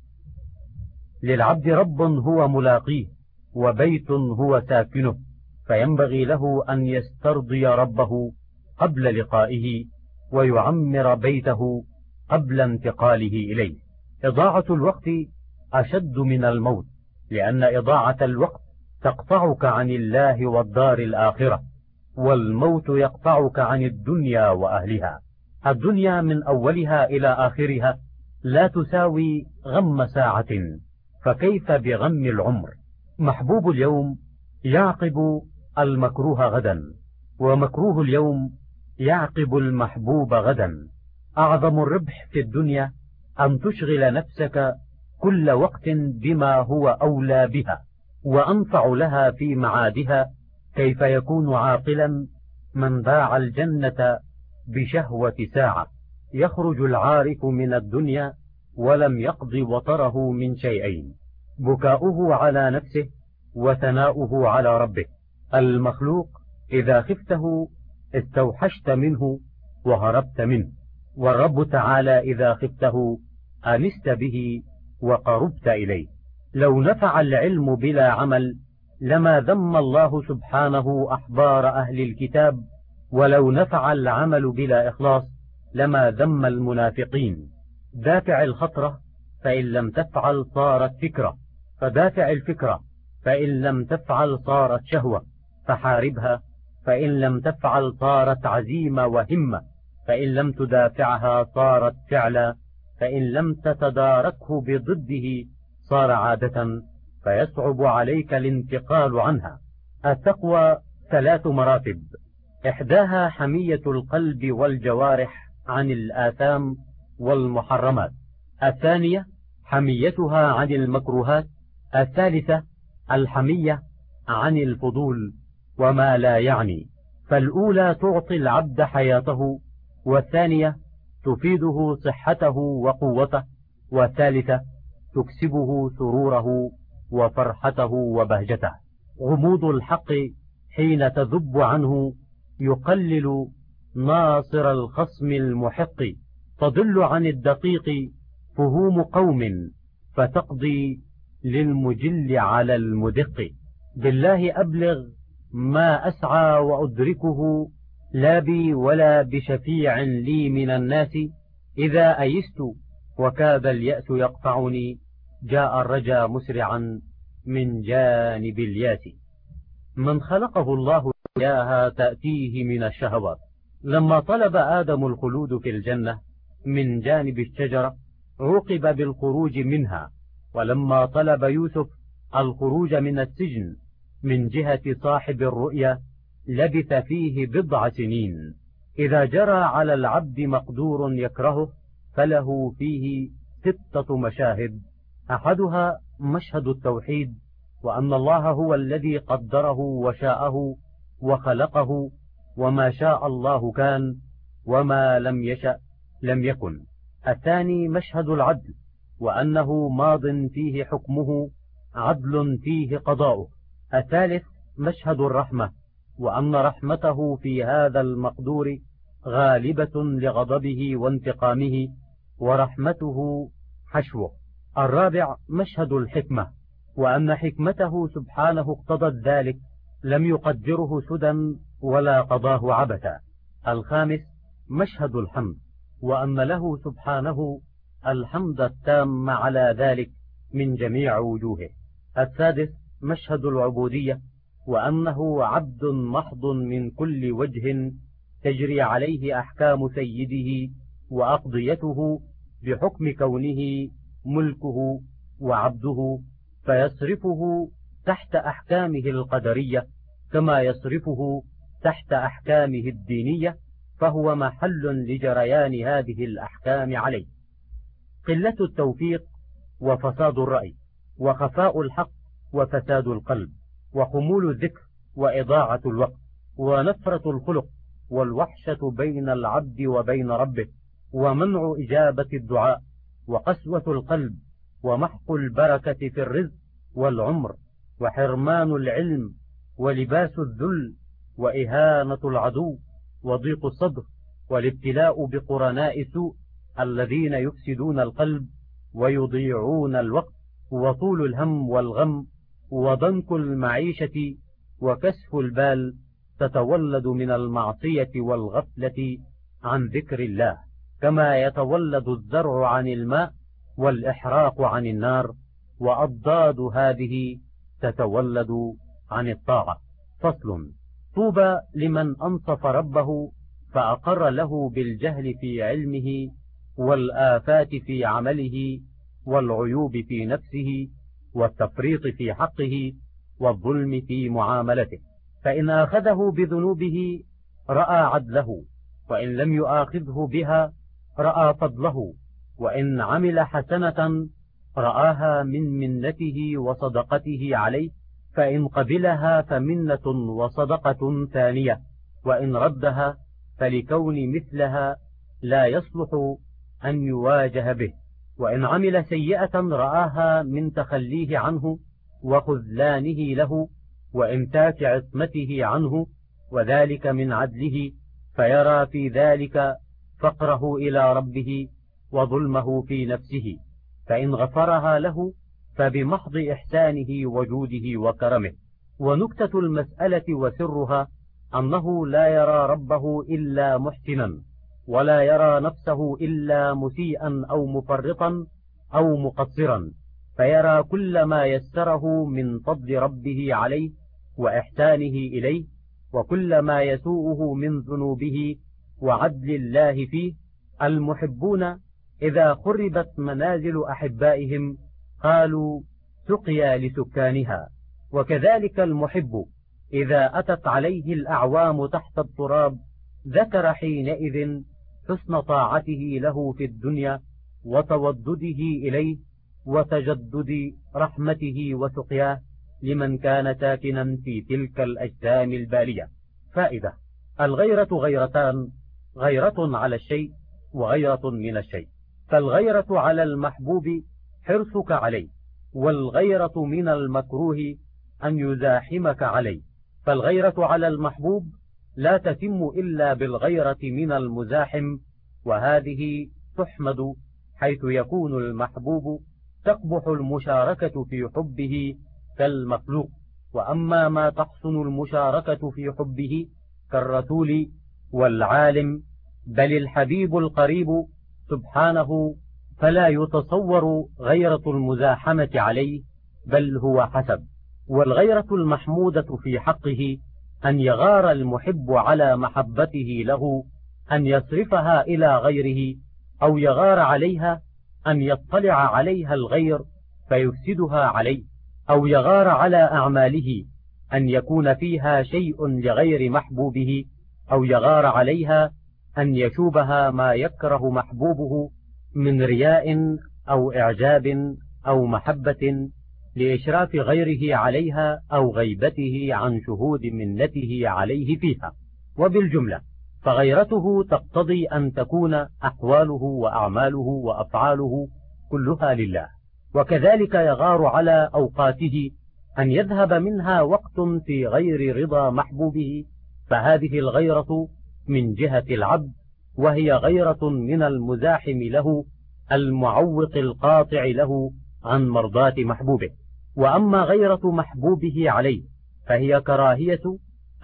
للعبد رب هو ملاقيه وبيت هو ساكنه فينبغي له أن يسترضي ربه قبل لقائه ويعمر بيته قبل انتقاله إليه. إضاعة الوقت أشد من الموت لأن إضاعة الوقت تقطعك عن الله والدار الآخرة. والموت يقطعك عن الدنيا وأهلها. الدنيا من أولها إلى آخرها لا تساوي غم ساعة. فكيف بغم العمر؟ محبوب اليوم يعقب المكروه غدا ومكروه اليوم يعقب المحبوب غدا. أعظم الربح في الدنيا أن تشغل نفسك كل وقت بما هو أولى بها وأنفع لها في معادها كيف يكون عاقلا من باع الجنة بشهوة ساعة؟ يخرج العارف من الدنيا ولم يقض وطره من شيئين بكاؤه على نفسه وثناؤه على ربه. المخلوق إذا خفته استوحشت منه وهربت منه. والرب تعالى إذا خفته أنست به وقربت إليه. لو نفع العلم بلا عمل لما ذم الله سبحانه أحبار أهل الكتاب ولو نفع العمل بلا إخلاص لما ذم المنافقين. دافع الخطرة فإن لم تفعل صارت فكرة. فدافع الفكرة فإن لم تفعل صارت شهوة. فحاربها فإن لم تفعل صارت عزيمة وهمة. فإن لم تدافعها صارت فعلا. فإن لم تتداركه بضده صار عادة. فيصعب عليك الانتقال عنها. التقوى ثلاث مراتب. إحداها حمية القلب والجوارح عن الآثام والمحرمات. الثانية حميتها عن المكروهات. الثالثة الحمية عن الفضول وما لا يعني. فالأولى تعطي العبد حياته والثانية تفيده صحته وقوته والثالثة تكسبه سروره وفرحته وبهجته. غموض الحق حين تذب عنه يقلل ناصر الخصم المحق. تضل عن الدقيق فهوم قوم فتقضي للمجل على المدق. بالله أبلغ ما أسعى وأدركه لا بي ولا بشفيع لي من الناس. إذا أيست وكاد اليأس يقطعني جاء الرجا مسرعا من جانب الياس. من خلقه الله إياها تأتيه من الشهوات. لما طلب آدم الخلود في الجنة من جانب الشجرة عوقب بالخروج منها. ولما طلب يوسف الخروج من السجن من جهة صاحب الرؤيا لبث فيه بضع سنين. إذا جرى على العبد مقدور يكرهه فله فيه ستة مشاهد. أحدها مشهد التوحيد وأن الله هو الذي قدره وشاءه وخلقه وما شاء الله كان وما لم يشأ لم يكن. الثاني مشهد العدل وأنه ماض فيه حكمه عدل فيه قضاؤه. الثالث مشهد الرحمة وأن رحمته في هذا المقدور غالبة لغضبه وانتقامه ورحمته حشوه. الرابع مشهد الحكمة. وأن حكمته سبحانه اقتضت ذلك لم يقدره سدى ولا قضاه عبثا. الخامس مشهد الحمد. وأن له سبحانه الحمد التام على ذلك من جميع وجوهه. السادس مشهد العبودية. وأنه عبد محض من كل وجه تجري عليه أحكام سيده وأقضيته بحكم كونه ملكه وعبده فيصرفه تحت أحكامه القدرية كما يصرفه تحت أحكامه الدينية فهو محل لجريان هذه الأحكام عليه. قلة التوفيق وفساد الرأي وخفاء الحق وفساد القلب وخمول الذكر وإضاعة الوقت ونفرة الخلق والوحشة بين العبد وبين ربه ومنع إجابة الدعاء وقسوة القلب ومحق البركة في الرزق والعمر وحرمان العلم ولباس الذل وإهانة العدو وضيق الصدر والابتلاء بقرناء سوء الذين يفسدون القلب ويضيعون الوقت وطول الهم والغم وضنك المعيشة وكسف البال تتولد من المعصية والغفلة عن ذكر الله. كما يتولد الزرع عن الماء والإحراق عن النار وأضداد هذه تتولد عن الطاعة فصل. طوبى لمن أنصف ربه فأقر له بالجهل في علمه والآفات في عمله والعيوب في نفسه والتفريط في حقه والظلم في معاملته. فإن آخذه بذنوبه رأى عدله وإن لم يؤاخذه بها رأى فضله وإن عمل حسنة رآها من منته وصدقته عليه فإن قبلها فمنة وصدقة ثانية وإن ردها فلكون مثلها لا يصلح أن يواجه به. وإن عمل سيئة رآها من تخليه عنه وخذلانه له وإمتاك عصمته عنه وذلك من عدله فيرى في ذلك فقره إلى ربه وظلمه في نفسه فإن غفرها له فبمحض إحسانه وجوده وكرمه. ونكتة المسألة وسرها أنه لا يرى ربه إلا محسنا ولا يرى نفسه إلا مسيئا أو مفرطا أو مقصرا فيرى كل ما يسره من فضل ربه عليه وإحسانه إليه وكل ما يسوءه من ذنوبه وعدل الله فيه المحبون إذا خربت منازل أحبائهم قالوا سقيا لسكانها. وكذلك المحب إذا أتت عليه الأعوام تحت التراب ذكر حينئذ حسن طاعته له في الدنيا وتودده إليه وتجدد رحمته وسقياه لمن كان ساكنا في تلك الأجسام البالية. فائدة الغيرة غيرتان غيرة على الشيء وغيرة من الشيء. فالغيرة على المحبوب حرصك عليه والغيرة من المكروه أن يزاحمك عليه. فالغيرة على المحبوب لا تتم إلا بالغيرة من المزاحم وهذه تحمد حيث يكون المحبوب تقبح المشاركة في حبه كالمخلوق. وأما ما تحسن المشاركة في حبه كالرسول والعالم بل الحبيب القريب سبحانه فلا يتصور غيرة المزاحمة عليه بل هو حسب. والغيرة المحمودة في حقه أن يغار المحب على محبته له أن يصرفها إلى غيره أو يغار عليها أن يطلع عليها الغير فيفسدها عليه. أو يغار على أعماله أن يكون فيها شيء لغير محبوبه أو يغار عليها أن يشوبها ما يكره محبوبه من رياء أو إعجاب أو محبة لإشراف غيره عليها أو غيبته عن شهود منته عليه فيها. وبالجملة فغيرته تقتضي أن تكون أحواله وأعماله وأفعاله كلها لله. وكذلك يغار على أوقاته أن يذهب منها وقت في غير رضا محبوبه فهذه الغيرة من جهة العبد وهي غيرة من المزاحم له المعوق القاطع له عن مرضاة محبوبه. وأما غيرة محبوبه عليه فهي كراهية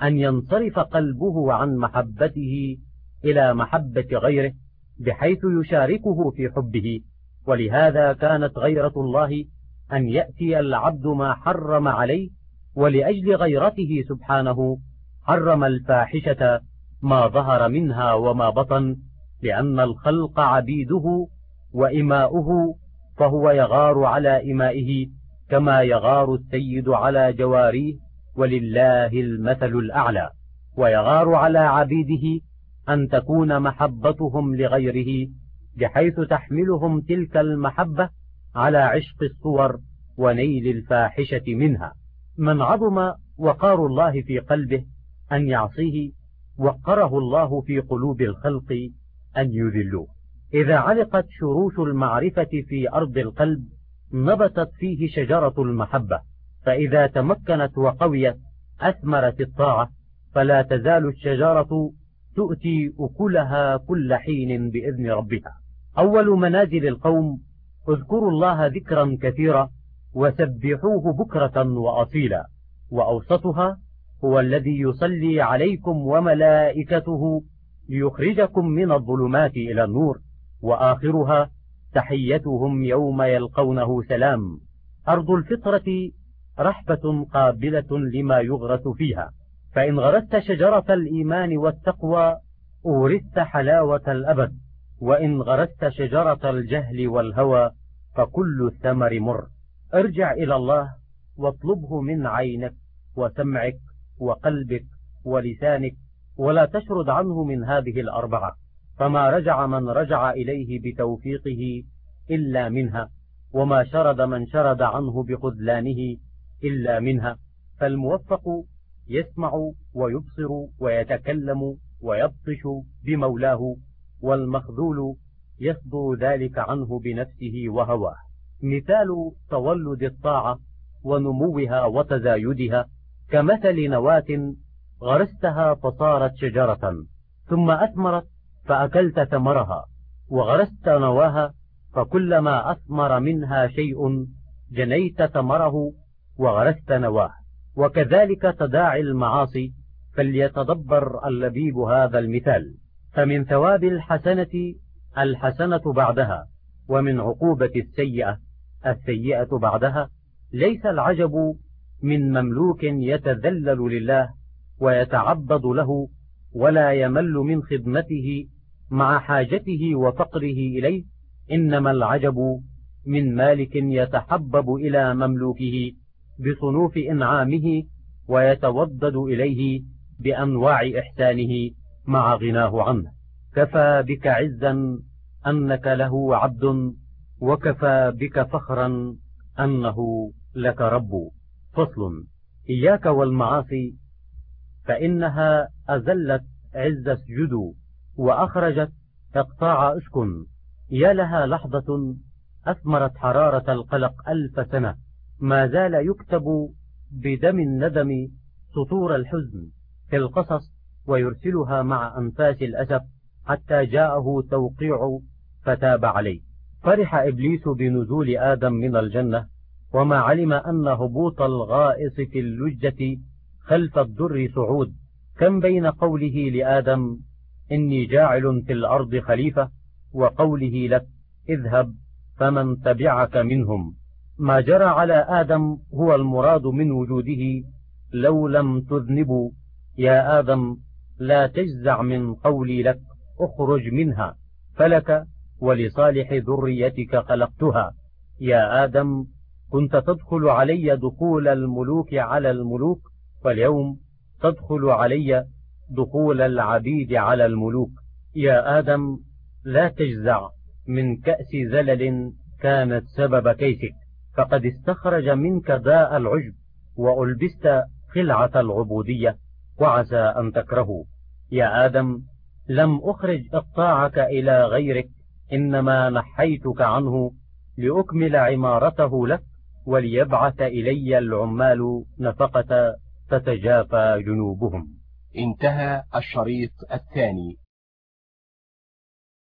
أن ينصرف قلبه عن محبته إلى محبة غيره بحيث يشاركه في حبه. ولهذا كانت غيرة الله أن يأتي العبد ما حرم عليه ولأجل غيرته سبحانه حرم الفاحشة ما ظهر منها وما بطن لأن الخلق عبيده وإماؤه فهو يغار على إمائه كما يغار السيد على جواريه ولله المثل الأعلى. ويغار على عبيده أن تكون محبتهم لغيره بحيث تحملهم تلك المحبة على عشق الصور ونيل الفاحشة منها. من عظم وقار الله في قلبه أن يعصيه وقره الله في قلوب الخلق أن يذلوه. إذا علقت شروش المعرفة في أرض القلب نبتت فيه شجرة المحبة. فإذا تمكنت وقويت أثمرت الطاعة. فلا تزال الشجرة تؤتي أكلها كل حين بإذن ربها. أول منازل القوم اذكروا الله ذكرا كثيرا وسبحوه بكرة وأصيلا. وأوسطها هو الذي يصلي عليكم وملائكته ليخرجكم من الظلمات إلى النور وآخرها تحيتهم يوم يلقونه سلام. أرض الفطرة رحبة قابلة لما يغرس فيها. فإن غرست شجرة الإيمان والتقوى أورثت حلاوة الأبد. وإن غرست شجرة الجهل والهوى فكل الثمر مر. ارجع إلى الله واطلبه من عينك وسمعك وقلبك ولسانك ولا تشرد عنه من هذه الأربعة فما رجع من رجع إليه بتوفيقه إلا منها وما شرد من شرد عنه بخذلانه إلا منها. فالموفق يسمع ويبصر ويتكلم ويبطش بمولاه والمخذول يصدر ذلك عنه بنفسه وهواه. مثال تولد الطاعة ونموها وتزايدها كمثل نواة غرستها فصارت شجرة ثم أثمرت فأكلت ثمرها وغرست نواها فكلما أثمر منها شيء جنيت ثمره وغرست نواه. وكذلك تداعي المعاصي فليتدبر اللبيب هذا المثال. فمن ثواب الحسنة الحسنة بعدها ومن عقوبة السيئة السيئة بعدها ليس العجب من مملوك يتذلل لله ويتعبد له ولا يمل من خدمته مع حاجته وفقره إليه. إنما العجب من مالك يتحبب إلى مملوكه بصنوف إنعامه ويتودد إليه بأنواع إحسانه مع غناه عنه. كفى بك عزا أنك له عبد وكفى بك فخرا أنه لك رب. فصل. إياك والمعاصي فإنها أزلت عز اسجدوا وأخرجت إقطاع اسكن يا لها لحظة أثمرت حرارة القلق ألف سنة. ما زال يكتب بدم الندم سطور الحزن في القصص ويرسلها مع أنفاس الأسف حتى جاءه توقيع فتاب عليه. فرح إبليس بنزول آدم من الجنة وما علم أن هبوط الغائص في اللجة خلف الدر صعود كم بين قوله لآدم إني جاعل في الأرض خليفة وقوله لك اذهب فمن تبعك منهم. ما جرى على آدم هو المراد من وجوده لو لم تذنبوا يا آدم لا تجزع من قولي لك اخرج منها فلك ولصالح ذريتك خلقتها. يا آدم كنت تدخل علي دخول الملوك على الملوك واليوم تدخل علي دخول العبيد على الملوك. يا آدم لا تجزع من كأس زلل كانت سبب كيسك فقد استخرج منك داء العجب وألبست خلعة العبودية وعسى أن تكرهوا. يا آدم لم أخرج إقطاعك إلى غيرك إنما نحيتك عنه لأكمل عمارته لك. وليبعث إلي العمال نفقة تتجافى جنوبهم. انتهى الشريط الثاني.